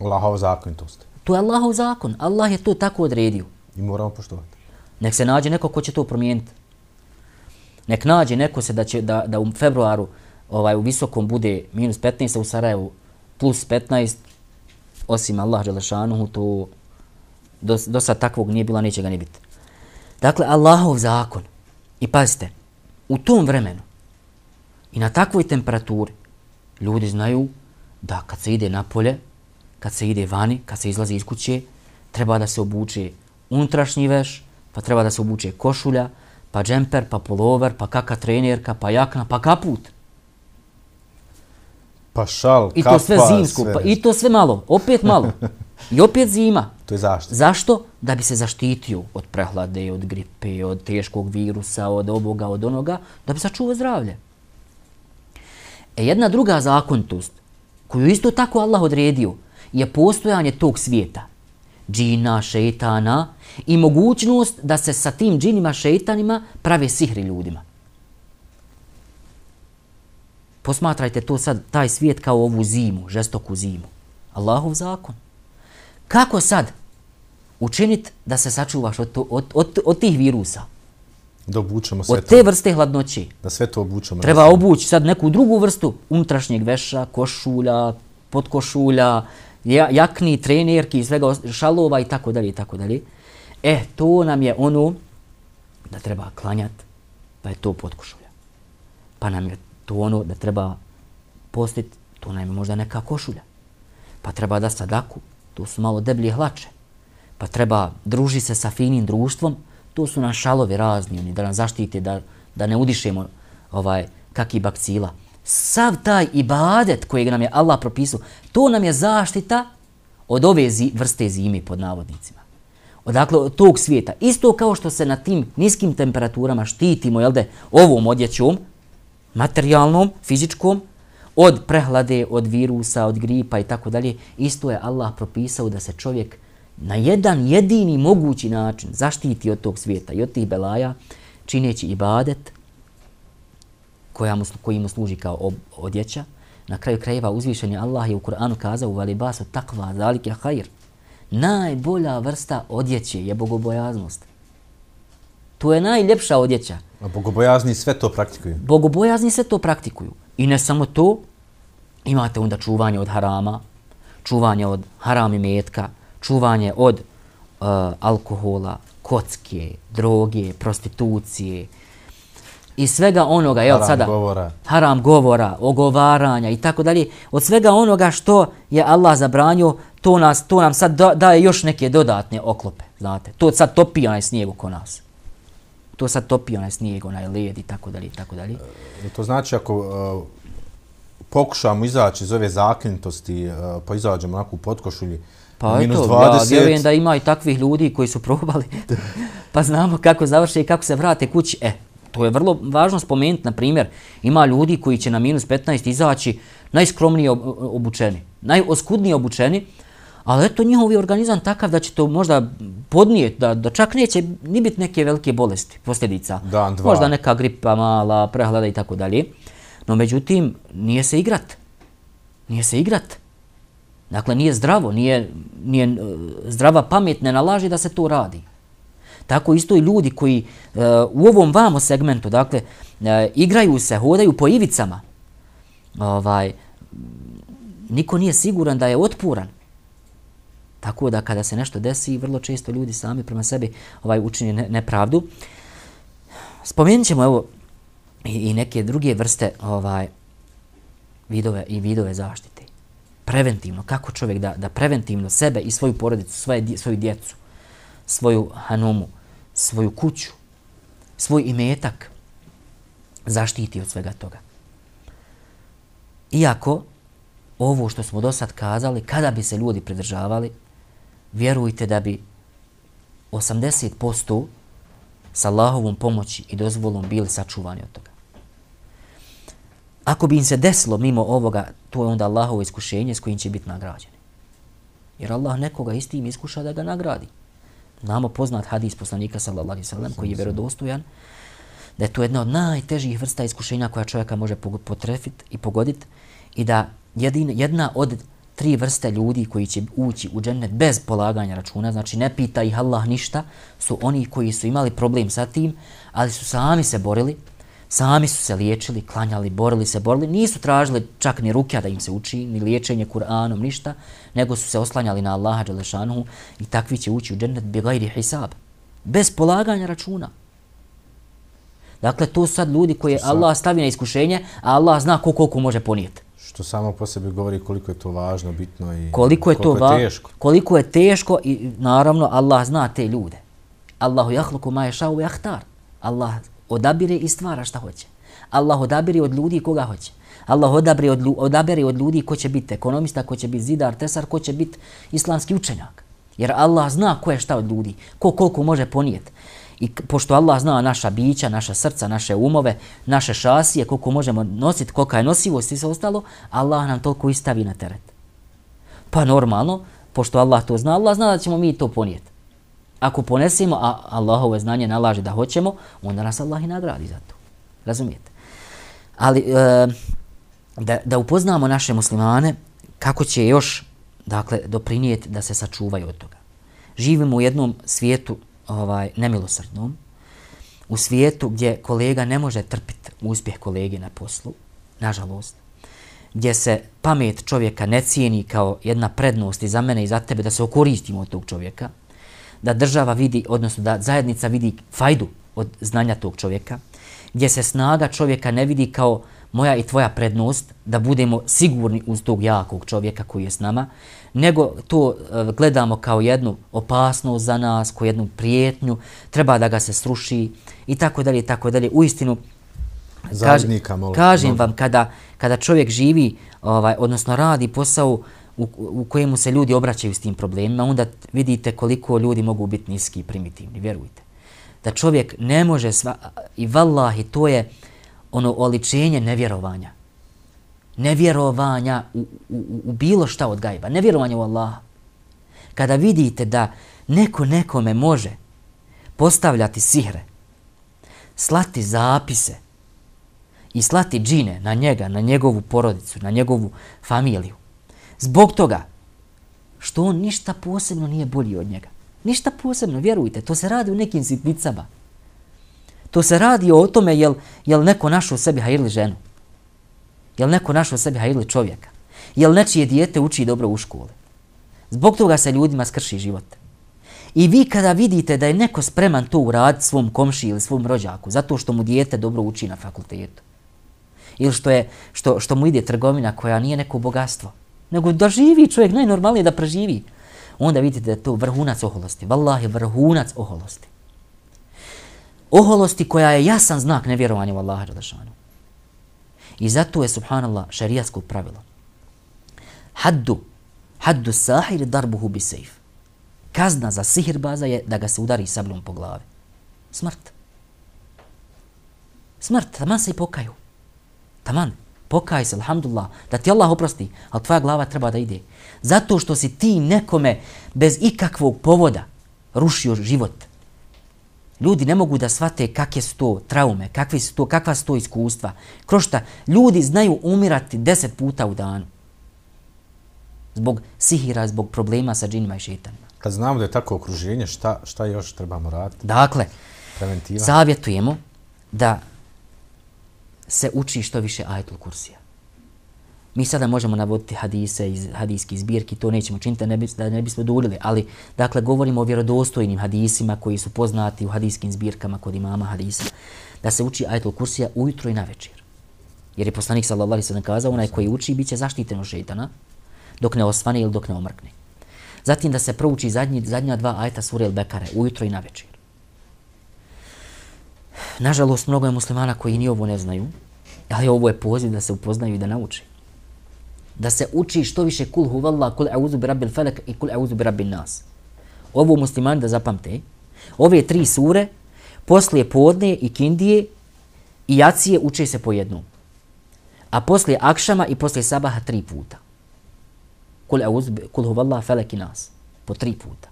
Allahov zakon to ste. To je Allahov zakon. Allah je to tako odredio. I moramo poštovati. Nek se nađe neko ko će to promijeniti. Nek nađe neko se da će da, da u februaru ovaj u visokom bude minus 15, a u Sarajevu plus 15, osim Allah Đelešanuhu, to do, do sad takvog nije bilo, neće ga ni biti. Dakle, Allahov zakon, i pazite, u tom vremenu i na takvoj temperaturi ljudi znaju da kad se ide na polje, kad se ide vani, kad se izlazi iz kuće, treba da se obuče unutrašnji veš, pa treba da se obuče košulja, pa džemper, pa polover, pa kaka trenerka, pa jakna, pa kaput. Pa šal, I to sve zimsko, sve. Pa, i to sve malo, opet malo. I opet zima. To je zašto? Zašto? Da bi se zaštitio od prehlade, od gripe, od teškog virusa, od ovoga, od onoga, da bi sačuvao zdravlje. E jedna druga zakonitost, koju isto tako Allah odredio, je postojanje tog svijeta. Džina, šeitana i mogućnost da se sa tim džinima, šeitanima prave sihri ljudima. Posmatrajte to sad, taj svijet kao ovu zimu, žestoku zimu. Allahov zakon. Kako sad učiniti da se sačuvaš od, to, od, od, od tih virusa? Da obučemo sve Od te vrste hladnoće. Da sve to obučemo. Treba obući sad neku drugu vrstu unutrašnjeg veša, košulja, podkošulja, jakni, trenerki, svega šalova i tako dalje i tako dalje. E, to nam je ono da treba klanjati, pa je to podkošulja. Pa nam je to ono da treba postiti, to nam je možda neka košulja. Pa treba da sadaku, to su malo deblje hlače. Pa treba druži se sa finim društvom, to su nam šalovi razni, oni da nam zaštite, da, da ne udišemo ovaj, kakvi bakcila. Sav taj ibadet kojeg nam je Allah propisao, to nam je zaštita od ove zi, vrste zime pod navodnicima. Odakle, od tog svijeta. Isto kao što se na tim niskim temperaturama štitimo, jel de, ovom odjećom, materijalnom, fizičkom, od prehlade, od virusa, od gripa i tako dalje, isto je Allah propisao da se čovjek na jedan jedini mogući način zaštiti od tog svijeta i od tih belaja, čineći ibadet koja mu, koji mu služi kao odjeća. Na kraju krajeva uzvišenje Allah je u Kur'anu kazao u valibasu takva zalike hajr. Najbolja vrsta odjeće je bogobojaznost. To je najljepša odjeća. A bogobojazni sve to praktikuju? Bogobojazni sve to praktikuju. I ne samo to, imate onda čuvanje od harama, čuvanje od harami metka, čuvanje od uh, alkohola, kocke, droge, prostitucije i svega onoga, je od sada govora. haram govora, ogovaranja i tako dalje, od svega onoga što je Allah zabranio, to nas to nam sad daje još neke dodatne oklope, znate. To sad topi onaj snijeg oko nas. To sad topi onaj snijeg, onaj led i tako dalje i tako dalje. E, to znači ako uh, pokušamo izaći iz ove zaklintosti, uh, pa izađemo onako u potkošulji, Pa minus eto, 20. ja vjerujem da ima i takvih ljudi koji su probali, pa znamo kako završe i kako se vrate kući. E, to je vrlo važno spomenuti, na primjer, ima ljudi koji će na minus 15 izaći najskromnije obučeni, najoskudnije obučeni, ali eto njihovi organizam takav da će to možda podnijeti, da, da čak neće ni biti neke velike bolesti, posljedica. Dan, dva. Možda neka gripa mala, prehlada i tako dalje. No međutim, nije se igrat. Nije se igrat. Dakle, nije zdravo, nije, nije e, zdrava pamet ne nalaži da se to radi. Tako isto i ljudi koji uh, u ovom vamo segmentu, dakle, uh, igraju se, hodaju po ivicama, ovaj, niko nije siguran da je otpuran. Tako da kada se nešto desi, vrlo često ljudi sami prema sebi ovaj učini ne, nepravdu. Spomenut ćemo evo i, i neke druge vrste ovaj vidove i vidove zaštite. Preventivno, kako čovjek da, da preventivno sebe i svoju porodicu, svoje, svoju djecu, svoju hanumu, svoju kuću, svoj imetak zaštiti od svega toga. Iako ovo što smo do sad kazali, kada bi se ljudi pridržavali, vjerujte da bi 80% sa Allahovom pomoći i dozvolom bili sačuvani od toga. Ako bi im se desilo mimo ovoga, to je onda Allahovo iskušenje s kojim će biti nagrađeni. Jer Allah nekoga istim iskuša da ga nagradi. Znamo poznat hadis poslanika sallallahu sellem koji je vjerodostojan da je to jedna od najtežih vrsta iskušenja koja čovjeka može potrefiti i pogoditi i da jedin, jedna od tri vrste ljudi koji će ući u džennet bez polaganja računa, znači ne pita ih Allah ništa, su oni koji su imali problem sa tim, ali su sami se borili, sami su se liječili, klanjali, borili se, borili, nisu tražili čak ni ruke da im se uči, ni liječenje Kur'anom, ništa, nego su se oslanjali na Allaha Đalešanuhu i takvi će ući u džennet bi gajri hisab, bez polaganja računa. Dakle, to su sad ljudi koje Allah stavi na iskušenje, a Allah zna ko koliko može ponijeti. Što samo po sebi govori koliko je to važno, bitno i koliko je to je teško. Koliko je teško i naravno Allah zna te ljude. Allahu jahluku ma ješau jahtar. Allah odabire i stvara šta hoće. Allah odabire od ljudi koga hoće. Allah odabire od, odabire od ljudi ko će biti ekonomista, ko će biti zidar, tesar, ko će biti islamski učenjak. Jer Allah zna ko je šta od ljudi, ko koliko može ponijeti. I pošto Allah zna naša bića, naša srca, naše umove, naše šasije, koliko možemo nositi, kolika je nosivost i sve ostalo, Allah nam toliko istavi na teret. Pa normalno, pošto Allah to zna, Allah zna da ćemo mi to ponijeti. Ako ponesimo, a Allahove znanje nalaže da hoćemo, onda nas Allah i nagradi za to. Razumijete? Ali e, da, da upoznamo naše muslimane kako će još dakle, doprinijeti da se sačuvaju od toga. Živimo u jednom svijetu ovaj nemilosrdnom, u svijetu gdje kolega ne može trpiti uspjeh kolege na poslu, nažalost, gdje se pamet čovjeka ne cijeni kao jedna prednost i za mene i za tebe da se okoristimo od tog čovjeka, da država vidi, odnosno da zajednica vidi fajdu od znanja tog čovjeka, gdje se snaga čovjeka ne vidi kao moja i tvoja prednost da budemo sigurni uz tog jakog čovjeka koji je s nama, nego to e, gledamo kao jednu opasnost za nas, kao jednu prijetnju, treba da ga se sruši i tako dalje i tako dalje. U istinu, kažem vam, kada, kada čovjek živi, ovaj, odnosno radi posao u, u kojemu se ljudi obraćaju s tim problemima, onda vidite koliko ljudi mogu biti niski i primitivni, vjerujte. Da čovjek ne može sva, i vallahi, to je ono oličenje nevjerovanja nevjerovanja u, u, u bilo šta od gajba, nevjerovanja u Allaha. Kada vidite da neko nekome može postavljati sihre, slati zapise i slati džine na njega, na njegovu porodicu, na njegovu familiju, zbog toga što on ništa posebno nije bolji od njega. Ništa posebno, vjerujte, to se radi u nekim sitnicama. To se radi o tome jel, jel neko našao u sebi hajirli ženu. Jel neko našao u sebi hajirli čovjeka. Jel nečije dijete uči dobro u školi. Zbog toga se ljudima skrši život. I vi kada vidite da je neko spreman to uraditi svom komši ili svom rođaku, zato što mu dijete dobro uči na fakultetu, ili što, je, što, što mu ide trgovina koja nije neko bogatstvo, nego da živi čovjek najnormalnije da preživi, onda vidite da je to vrhunac oholosti. Wallahi, vrhunac oholosti. Oholosti koja je jasan znak nevjerovanja u Allaha Đelešanu. I zato je, subhanallah, šarijatsko pravilo. Haddu, haddu sahir darbuhu bi sejf. Kazna za sihirbaza je da ga se udari sabljom po glavi. Smrt. Smrt, taman se i pokaju. Taman, pokaj se, alhamdulillah, da ti Allah oprosti, ali tvoja glava treba da ide. Zato što si ti nekome bez ikakvog povoda rušio život. Ljudi ne mogu da shvate kakve su to traume, kakve su to, kakva su to iskustva. Kroz šta, ljudi znaju umirati deset puta u danu. Zbog sihira, zbog problema sa džinima i šetanima. Kad znamo da je tako okruženje, šta, šta još trebamo raditi? Dakle, Preventiva. savjetujemo da se uči što više ajetul kursija. Mi sada možemo navoditi hadise iz hadijskih zbirki, to nećemo činiti ne, bis, da ne bismo duljili, ali dakle govorimo o vjerodostojnim hadisima koji su poznati u hadijskim zbirkama kod imama hadisa, da se uči ajetul kursija ujutro i na večer. Jer je poslanik sallallahu alejhi ve sellem kazao onaj koji uči biće zaštićen od šejtana dok ne osvane ili dok ne omrkne. Zatim da se prouči zadnji, zadnja dva ajta sure El Bekare, ujutro i na večer. Nažalost, mnogo je muslimana koji ni ovo ne znaju, ali ovo je poziv da se upoznaju i da nauči. Da se uči što više kul huvalla, kul auzu bi rabbil felek i kul auzu bi rabbil nas. Ovo muslimani da zapamte. Ove tri sure, poslije podne i kindije i jacije uče se po jednom. A poslije akšama i poslije sabaha tri puta. Kul, auzu, kul huvalla, felek i nas. Po tri puta.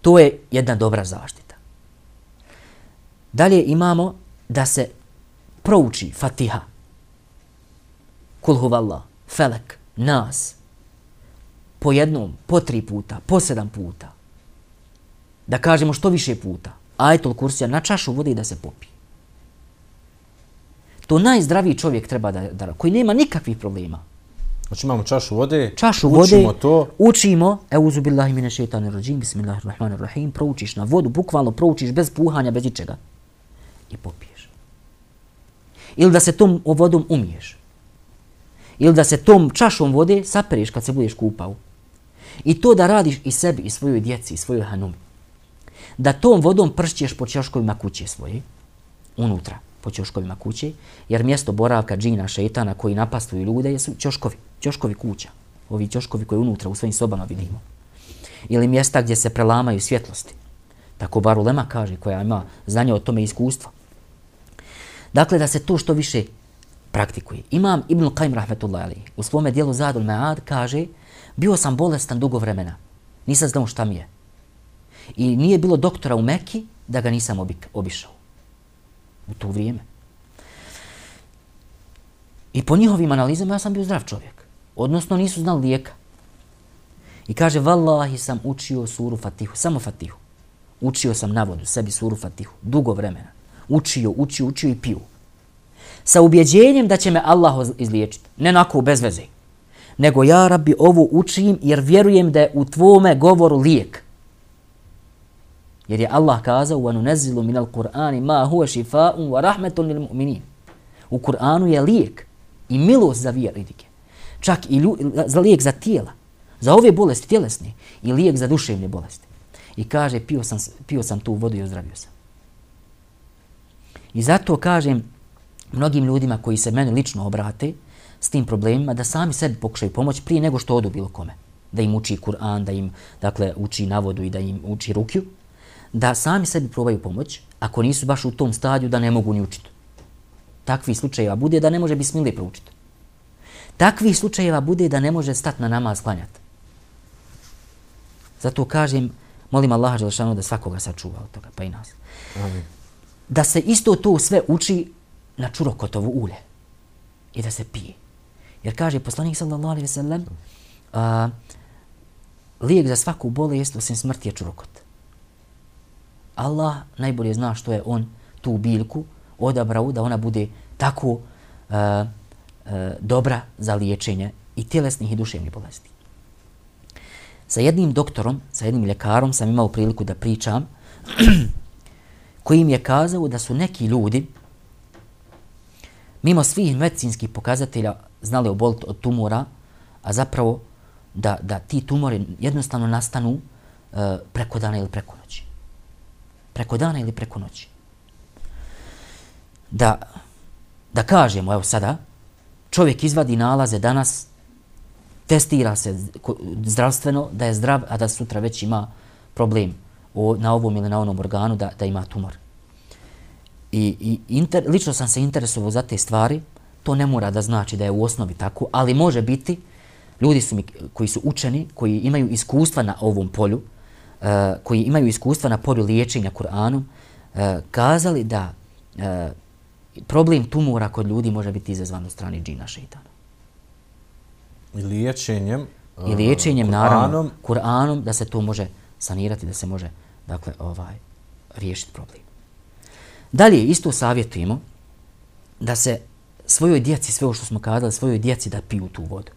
To je jedna dobra zaštita. Dalje imamo da se prouči Fatiha. Kul huvallah, Felek, Nas. Po jednom, po tri puta, po sedam puta. Da kažemo što više puta. Ajetul kursija na čašu vode da se popije. To najzdraviji čovjek treba da, da koji nema nikakvih problema. Znači imamo čašu vode, Čašu učimo vode, to. učimo, euzu billahi mine šeitani rajim, bismillahirrahmanirrahim, proučiš na vodu, bukvalno proučiš bez puhanja, bez ičega. I popiješ. Ili da se tom vodom umiješ. Ili da se tom čašom vode sapereš kad se budeš kupao. I to da radiš i sebi, i svojoj djeci, i svojoj hanumi. Da tom vodom pršćeš po čaškovima kuće svoje, unutra po čoškovima kuće, jer mjesto boravka džina, šetana koji napastuju ljude su čoškovi, čoškovi kuća. Ovi čoškovi koji unutra u svojim sobama vidimo. Ili mjesta gdje se prelamaju svjetlosti. Tako bar Ulema kaže, koja ima znanje o tome iskustva. Dakle, da se to što više praktikuje. Imam Ibn Qajm rahmetullahi ali u svome dijelu Zadul Ma'ad kaže bio sam bolestan dugo vremena. Nisam znao šta mi je. I nije bilo doktora u Mekki da ga nisam obišao. U to vrijeme. I po njihovim analizama ja sam bio zdrav čovjek. Odnosno nisu znali lijeka. I kaže, vallahi sam učio suru Fatihu, samo Fatihu. Učio sam na vodu, sebi suru Fatihu, dugo vremena. Učio, učio, učio i pio sa ubjeđenjem da će me Allah izliječiti. Ne nako bez veze. Nego ja rabbi ovo učim jer vjerujem da je u tvome govoru lijek. Jer je Allah kazao u anunezilu minal Kur'ani ma huve šifa'un wa rahmetun lil mu'minin. U Kur'anu je lijek i milost za vjernike. Čak i lju, za lijek za tijela. Za ove bolesti tjelesne i lijek za duševne bolesti. I kaže, pio sam, pio sam tu vodu i ozdravio sam. I zato kažem, mnogim ljudima koji se meni lično obrate s tim problemima da sami sebi pokušaju pomoć prije nego što odu bilo kome. Da im uči Kur'an, da im dakle, uči navodu i da im uči rukju. Da sami sebi probaju pomoć, ako nisu baš u tom stadiju da ne mogu ni učiti. Takvi slučajeva bude da ne može bismile proučiti. Takvi slučajeva bude da ne može stati na namaz klanjati. Zato kažem, molim Allaha Đelešanu da svakoga sačuva od toga, pa i nas. Amin. Da se isto to sve uči na čurokotovo ulje i da se pije. Jer kaže poslanik sallallahu alaihi ve sellem, a lijek za svaku bolest osim smrti je čurokot. Allah najbolje zna što je on tu biljku odabrao da ona bude tako uh, uh, dobra za liječenje i tjelesnih i duševnih bolesti. Sa jednim doktorom, sa jednim ljekarom sam imao priliku da pričam koji im je kazao da su neki ljudi mimo svih medicinskih pokazatelja znali oboliti od tumora, a zapravo da, da ti tumori jednostavno nastanu uh, preko dana ili preko noći. Preko dana ili preko noći. Da, da kažemo, evo sada, čovjek izvadi nalaze danas, testira se zdravstveno da je zdrav, a da sutra već ima problem o, na ovom ili na onom organu da, da ima tumor. I, i inter, lično sam se interesovao za te stvari, to ne mora da znači da je u osnovi tako, ali može biti, ljudi su mi, koji su učeni, koji imaju iskustva na ovom polju, uh, koji imaju iskustva na polju liječenja Kur'anom, uh, kazali da uh, problem tumora kod ljudi može biti izazvan od strane džina šeitana. I liječenjem, uh, I liječenjem, Kur'anom, naravno, Kur'anom, da se to može sanirati, da se može, dakle, ovaj, riješiti problem. Dalje, isto savjetujemo da se svojoj djeci, sve što smo kazali, svojoj djeci da piju tu vodu.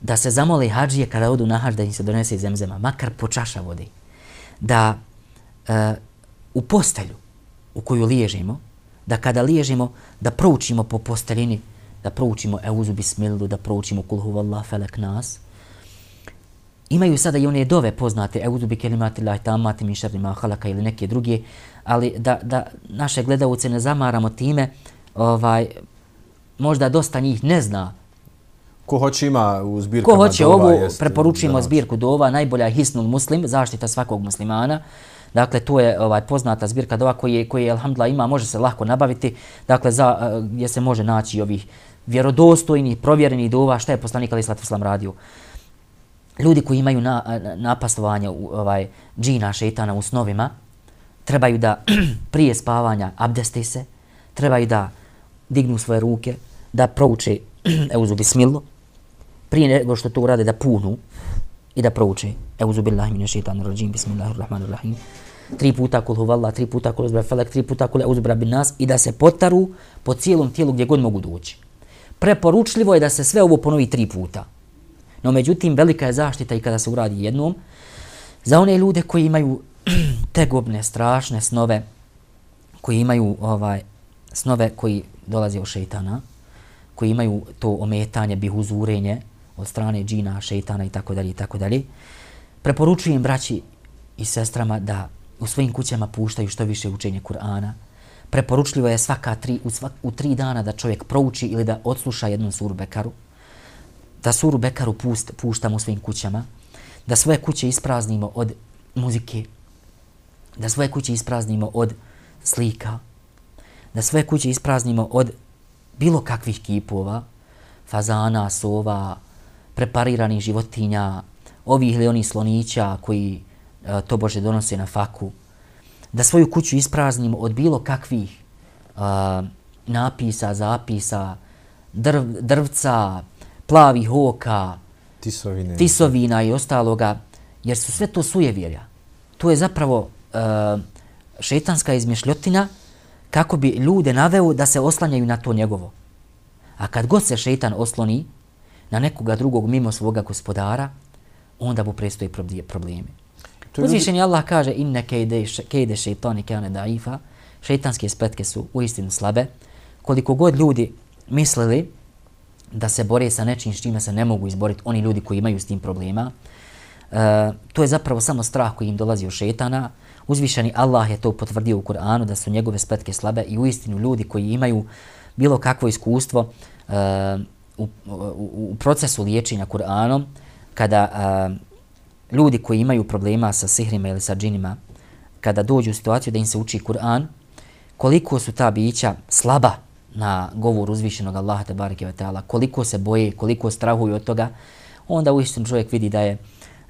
Da se zamole hađije kada odu na hađ da im se donese zemzema, makar po čaša vode. Da e, u postelju u koju liježimo, da kada liježimo, da proučimo po posteljini, da proučimo Euzu Bismilu, da proučimo Kul Huvallah Felek Nas. Imaju sada i one dove poznate, Euzu bi kelimati lahi tamati min šarri ma halaka ili neke druge, ali da, da naše gledalce ne zamaramo time, ovaj, možda dosta njih ne zna. Ko hoće ima u zbirkama Ko hoće ovu, preporučujemo zbirku dova, najbolja je Hisnul Muslim, zaštita svakog muslimana. Dakle, to je ovaj poznata zbirka dova koji, koji alhamdulillah, ima, može se lako nabaviti. Dakle, za, uh, gdje se može naći ovih vjerodostojnih, provjerenih dova, šta je poslanik Ali Slatu Islam radio. Ljudi koji imaju na, napastovanje ovaj, džina, šeitana u snovima, trebaju da prije spavanja abdeste se, trebaju da dignu svoje ruke, da prouče Euzu Bismillu, prije nego što to urade da punu i da prouče Euzu Billahi mine šeitanir rajim, Bismillahirrahmanirrahim, tri puta kul huvalla, tri puta kul uzbra felek, tri puta kul uzbra bin nas i da se potaru po cijelom tijelu gdje god mogu doći. Preporučljivo je da se sve ovo ponovi tri puta. No međutim, velika je zaštita i kada se uradi jednom, za one ljude koji imaju tegobne, strašne snove, koji imaju ovaj snove koji dolaze od šeitana, koji imaju to ometanje, bihuzurenje od strane džina, šeitana i tako dalje i tako dalje. Preporučujem braći i sestrama da u svojim kućama puštaju što više učenje Kur'ana. Preporučljivo je svaka tri, u, svak, u tri dana da čovjek prouči ili da odsluša jednu suru Bekaru. Da suru Bekaru pust, puštamo u svojim kućama. Da svoje kuće ispraznimo od muzike. Da svoje kuće ispraznimo od slika. Da svoje kuće ispraznimo od bilo kakvih kipova, fazana, sova, prepariranih životinja, ovih ili onih slonića koji e, to Bože donose na faku, da svoju kuću ispraznimo od bilo kakvih e, napisa, zapisa, drv, drvca, plavih oka, tisovine. tisovina i ostaloga, jer su sve to sujevjerja. To je zapravo šetanska izmišljotina, kako bi ljude naveo da se oslanjaju na to njegovo. A kad god se šeitan osloni na nekoga drugog mimo svoga gospodara, onda mu prestoji problemi. Uzvišeni ljudi... Allah kaže inne kejde, kejde šeitani kane daifa, šeitanske spletke su uistinu slabe. Koliko god ljudi mislili da se bore sa nečim s čime se ne mogu izboriti, oni ljudi koji imaju s tim problema, uh, to je zapravo samo strah koji im dolazi od šeitana, Uzvišeni Allah je to potvrdio u Kur'anu da su njegove spletke slabe i uistinu ljudi koji imaju bilo kakvo iskustvo uh, u, u, u procesu liječenja Kur'anom, kada uh, ljudi koji imaju problema sa sihrima ili sa džinima, kada dođu u situaciju da im se uči Kur'an, koliko su ta bića slaba na govor uzvišenog Allaha te bareke ve taala, koliko se boje, koliko strahuju od toga, onda uistinu čovjek vidi da je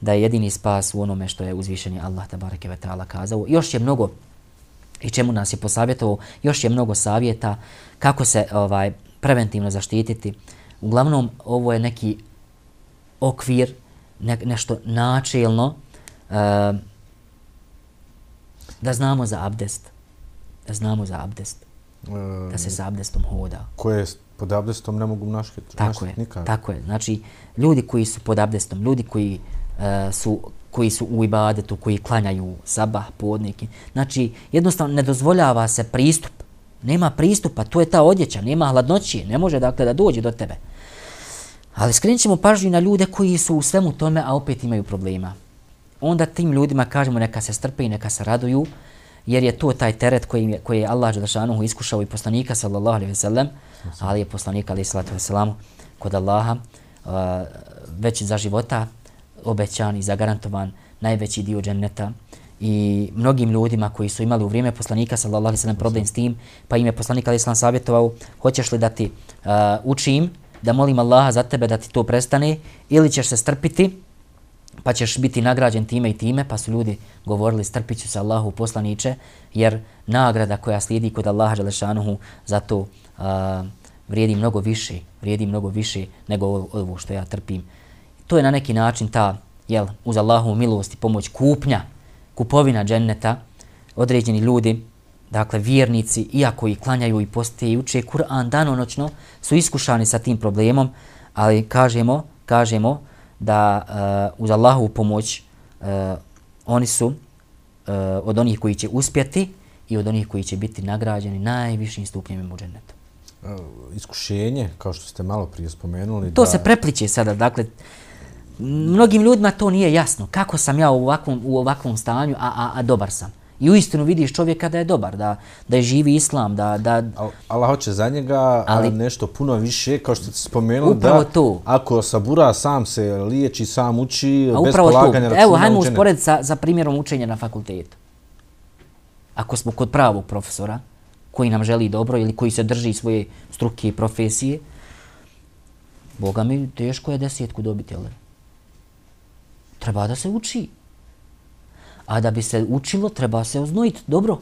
da je jedini spas u onome što je uzvišeni Allah tabareke ve taala kazao. Još je mnogo i čemu nas je posavjetovao, još je mnogo savjeta kako se ovaj preventivno zaštititi. Uglavnom ovo je neki okvir, ne, nešto načelno. Uh, Da znamo za abdest. Da znamo za abdest. Da se sa abdestom hoda. Koje pod abdestom ne mogu naškiti tako je, nikada. Tako je. Znači, ljudi koji su pod abdestom, ljudi koji E, su koji su u ibadetu, koji klanjaju sabah, podniki. Znači, jednostavno ne dozvoljava se pristup. Nema pristupa, to je ta odjeća, nema hladnoći, ne može dakle da dođe do tebe. Ali skrenut ćemo pažnju na ljude koji su u svemu tome, a opet imaju problema. Onda tim ljudima kažemo neka se strpe i neka se raduju, jer je to taj teret koji je, koji je Allah Đelešanuhu iskušao i poslanika sallallahu alaihi ve sellem, ali je poslanik alaihi sallatu wasallamu kod Allaha e, uh, već za života obećan i zagarantovan najveći dio dženneta. I mnogim ljudima koji su imali u vrijeme poslanika sallallahu alejhi ve sellem problem s tim pa im je poslanik alejhi selam savjetovao hoćeš li da ti uh, učim da molim Allaha za tebe da ti to prestane ili ćeš se strpiti pa ćeš biti nagrađen time i time pa su ljudi govorili strpiću se Allahu poslanice jer nagrada koja slijedi kod Allaha dželešanuhu za to uh, vrijedi mnogo više vrijedi mnogo više nego ovo što ja trpim to je na neki način ta, jel, uz Allahovu milost i pomoć kupnja, kupovina dženneta, određeni ljudi, dakle vjernici, iako i klanjaju i postoje i uče Kur'an danonoćno, su iskušani sa tim problemom, ali kažemo, kažemo da uh, uz Allahovu pomoć uh, oni su uh, od onih koji će uspjeti i od onih koji će biti nagrađeni najvišim stupnjem u džennetu. Iskušenje, kao što ste malo prije spomenuli. To da... se prepliče sada, dakle, mnogim ljudima to nije jasno. Kako sam ja u ovakvom, u ovakvom stanju, a, a, a dobar sam. I u istinu vidiš čovjeka da je dobar, da, da je živi islam, da... da... Allah hoće za njega ali, nešto puno više, kao što ste spomenuli, da to. ako sabura sam se liječi, sam uči, a bez polaganja računa... Evo, hajmo usporediti sa, sa primjerom učenja na fakultetu. Ako smo kod pravog profesora, koji nam želi dobro ili koji se drži svoje struke i profesije, Boga mi, teško je desetku dobiti, ali treba da se uči. A da bi se učilo, treba se oznojiti dobro.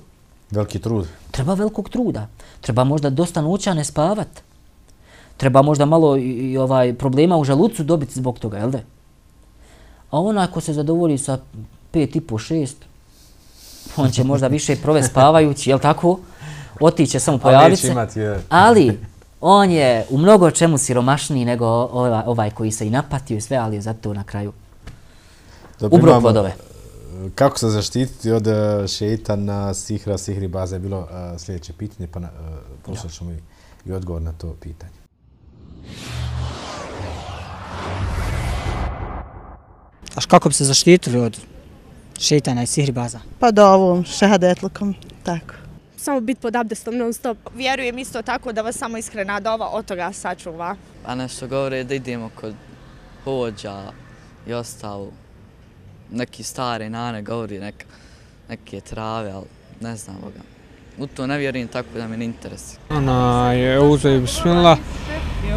Veliki trud. Treba velikog truda. Treba možda dosta noća ne spavat. Treba možda malo i, ovaj problema u želucu dobiti zbog toga, jel da? A ona ako se zadovolji sa pet i po šest, on će možda više prove spavajući, jel tako? Otiće samo pojaviti se. Imati, je. Ali on je u mnogo čemu siromašniji nego ovaj, ovaj koji se i napatio i sve, ali zato na kraju ubro plodove. Kako se zaštititi od e, šeitana, sihra, sihri baza je bilo uh, sljedeće pitanje, pa uh, poslat ćemo i, i odgovor na to pitanje. A kako bi se zaštitili od šeitana i sihri baza? Pa da ovom šehadetlukom, tako. Samo biti pod abdestom non stop. Vjerujem isto tako da vas samo iskrena dova od toga sačuva. A nešto govore da idemo kod hođa i ostalo neki stare nane govori neka, neke trave, ali ne znam Boga. U to ne vjerujem tako da mi ne interesi. Ona je uzaj bismillah.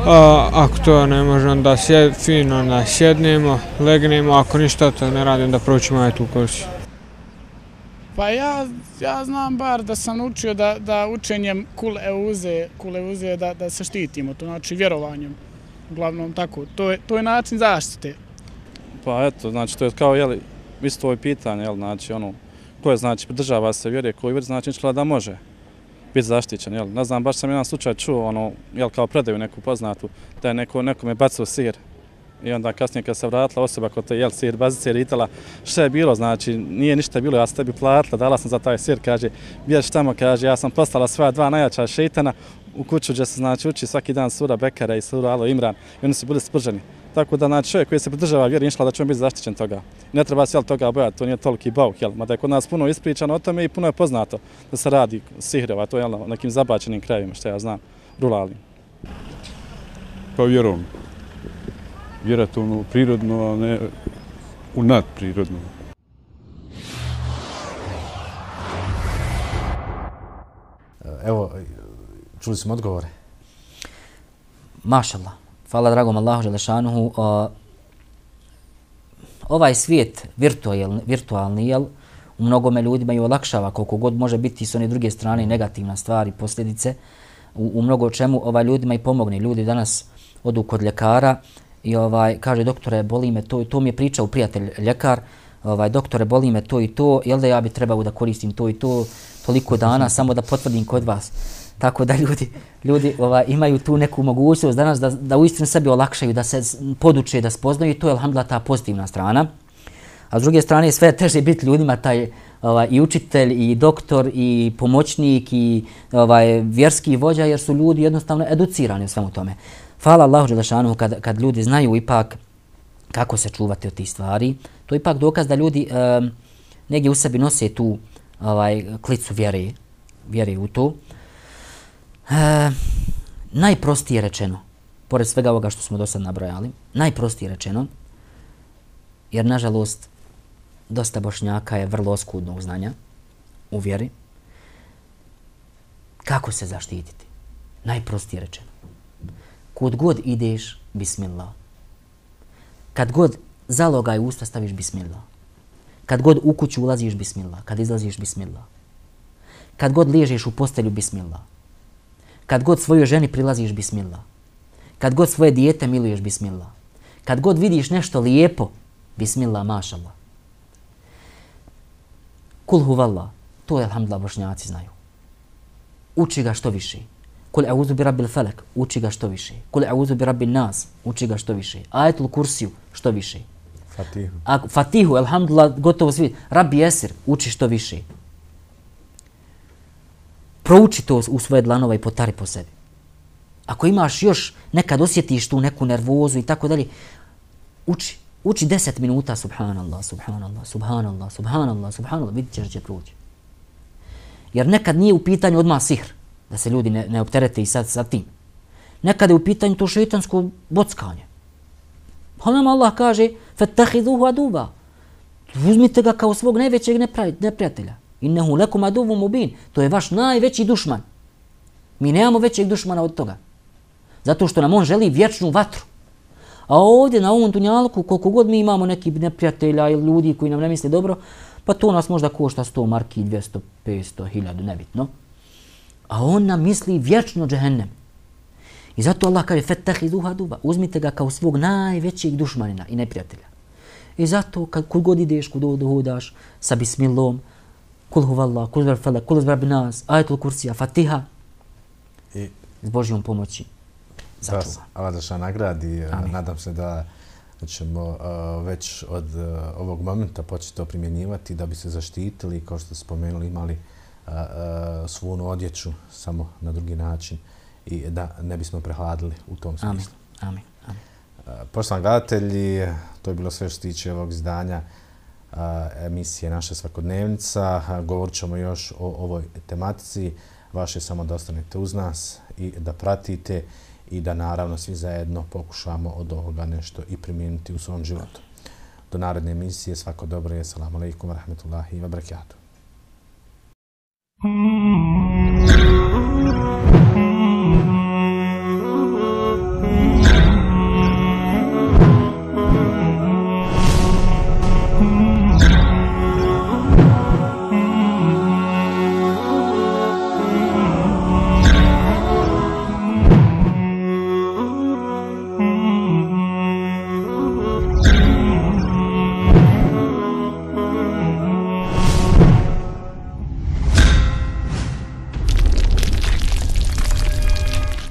A, ako to ne može, onda sjed, fino onda sjednemo, legnemo, ako ništa to ne radim da proćemo aj tu kursi. Pa ja, ja znam bar da sam učio da, da učenjem kul euze, kul euze da, da se štitimo, to znači vjerovanjem. Uglavnom tako, to je, to je način zaštite. Pa eto, znači to je kao, jeli, isto ovo pitanje, jel, znači ono, ko je, znači, država se vjere, koji vjeri, znači, inšla da može biti zaštićen, jel. Ne znam, baš sam jedan slučaj čuo, ono, jel, kao predaju neku poznatu, da je neko, neko me bacao sir, I onda kasnije kad se vratila osoba koja te jel, sir bazice i ritala, šta je bilo, znači nije ništa bilo, ja sam tebi platila, dala sam za taj sir, kaže, bješ tamo, kaže, ja sam postala svoja dva najjača šeitana u kuću gdje se znači uči svaki dan sura Bekara i sura Alo Imran i oni su bili sprženi. Tako da znači čovjek koji se pridržava vjeri inšla da će on biti zaštićen toga. Ne treba se jel toga bojati, to nije toliki bauk, jel? Mada je kod nas puno ispričano o tome i puno je poznato da se radi sihreva, to je jel, nekim zabačenim krajevima, što ja znam, ruralnim. Pa vjerom. Vjerati ono prirodno, a ne u nadprirodno. Evo, čuli smo odgovore. Mašallah hvala dragom Allahu Želešanuhu, uh, ovaj svijet virtual, virtualni, jel, u mnogome ljudima i olakšava koliko god može biti s one druge strane negativna stvari, posljedice, u, u mnogo čemu ovaj ljudima i pomogne. Ljudi danas odu kod ljekara i ovaj kaže doktore, boli me to, i to mi je pričao prijatelj ljekar, ovaj, doktore, boli me to i to, jel da ja bi trebao da koristim to i to toliko dana, samo da potvrdim kod vas. Tako da ljudi, ljudi ovaj, imaju tu neku mogućnost danas da, da uistinu sebi olakšaju, da se poduče, da spoznaju i to je alhamdulillah ta pozitivna strana. A s druge strane sve je teže biti ljudima taj ovaj, i učitelj i doktor i pomoćnik i ovaj, vjerski vođa jer su ljudi jednostavno educirani u svemu tome. Hvala Allahu Đelešanu kad, kad ljudi znaju ipak kako se čuvati od tih stvari. To je ipak dokaz da ljudi um, negdje u sebi nose tu ovaj, klicu vjere, vjere u to. E, najprostije rečeno, pored svega ovoga što smo do sad nabrojali, najprostije rečeno, jer nažalost dosta bošnjaka je vrlo oskudnog znanja u vjeri, kako se zaštititi? Najprostije rečeno. Kud god ideš, bismillah. Kad god zalogaj usta staviš bismillah. Kad god u kuću ulaziš bismillah. Kad izlaziš bismillah. Kad god liježeš u postelju bismillah. Kad god svojoj ženi prilaziš bismillah. Kad god svoje dijete miluješ bismillah. Kad god vidiš nešto lijepo, bismillah, mašallah. Kul huvallah, to je alhamdulillah bošnjaci znaju. Uči ga što više. Kul auzu bi rabbil felek, uči ga što više. Kul auzu bi rabbil nas, uči ga što više. Ajetul kursiju, što više. Fatihu. A, fatihu, alhamdulillah, gotovo svi. Rabbi Esir, uči što više Prouči to u svoje dlanova i potari po sebi. Ako imaš još, nekad osjetiš tu neku nervozu i tako dalje, uči. Uči deset minuta, subhanallah, subhanallah, subhanallah, subhanallah, subhanallah, vidit ćeš će proći. Jer nekad nije u pitanju odmah sihr, da se ljudi ne, ne opterete i sad sa tim. Nekad je u pitanju to šeitansko bockanje. Pa nam Allah kaže, فَتَّحِذُهُ aduba. Uzmite ga kao svog najvećeg neprijatelja. Innehu lekum aduvu mubin. To je vaš najveći dušman. Mi nemamo većeg dušmana od toga. Zato što nam on želi vječnu vatru. A ovdje na ovom dunjalku, koliko god mi imamo neki neprijatelja ili ljudi koji nam ne misle dobro, pa to nas možda košta 100 marki, 200, 500, 1000, nebitno. A on nam misli vječno džehennem. I zato Allah kaže, fetahiduha duba, uzmite ga kao svog najvećeg dušmanina i neprijatelja. I zato kad kod god ideš, kod god hodaš, sa bismilom, kul huvallah, kul zbar felak, kul zbar binas, ajetul kursija, fatiha, I s Božjom pomoći. Allah da ša nagradi. Amin. Nadam se da ćemo uh, već od uh, ovog momenta početi to primjenjivati da bi se zaštitili, kao što ste spomenuli, imali uh, uh, svu odjeću samo na drugi način i da ne bismo prehladili u tom smislu. Amin. Amin. Uh, poštovani gledatelji, to je bilo sve što tiče ovog izdanja uh, emisije Naša svakodnevnica. Govorit ćemo još o ovoj tematici. Vaše samo da ostanete uz nas i da pratite i da naravno svi zajedno pokušamo od ovoga nešto i primijeniti u svom životu. Do naredne emisije svako dobro je. salamu alaikum, rahmetullahi i vabarakatuh. Mm -hmm.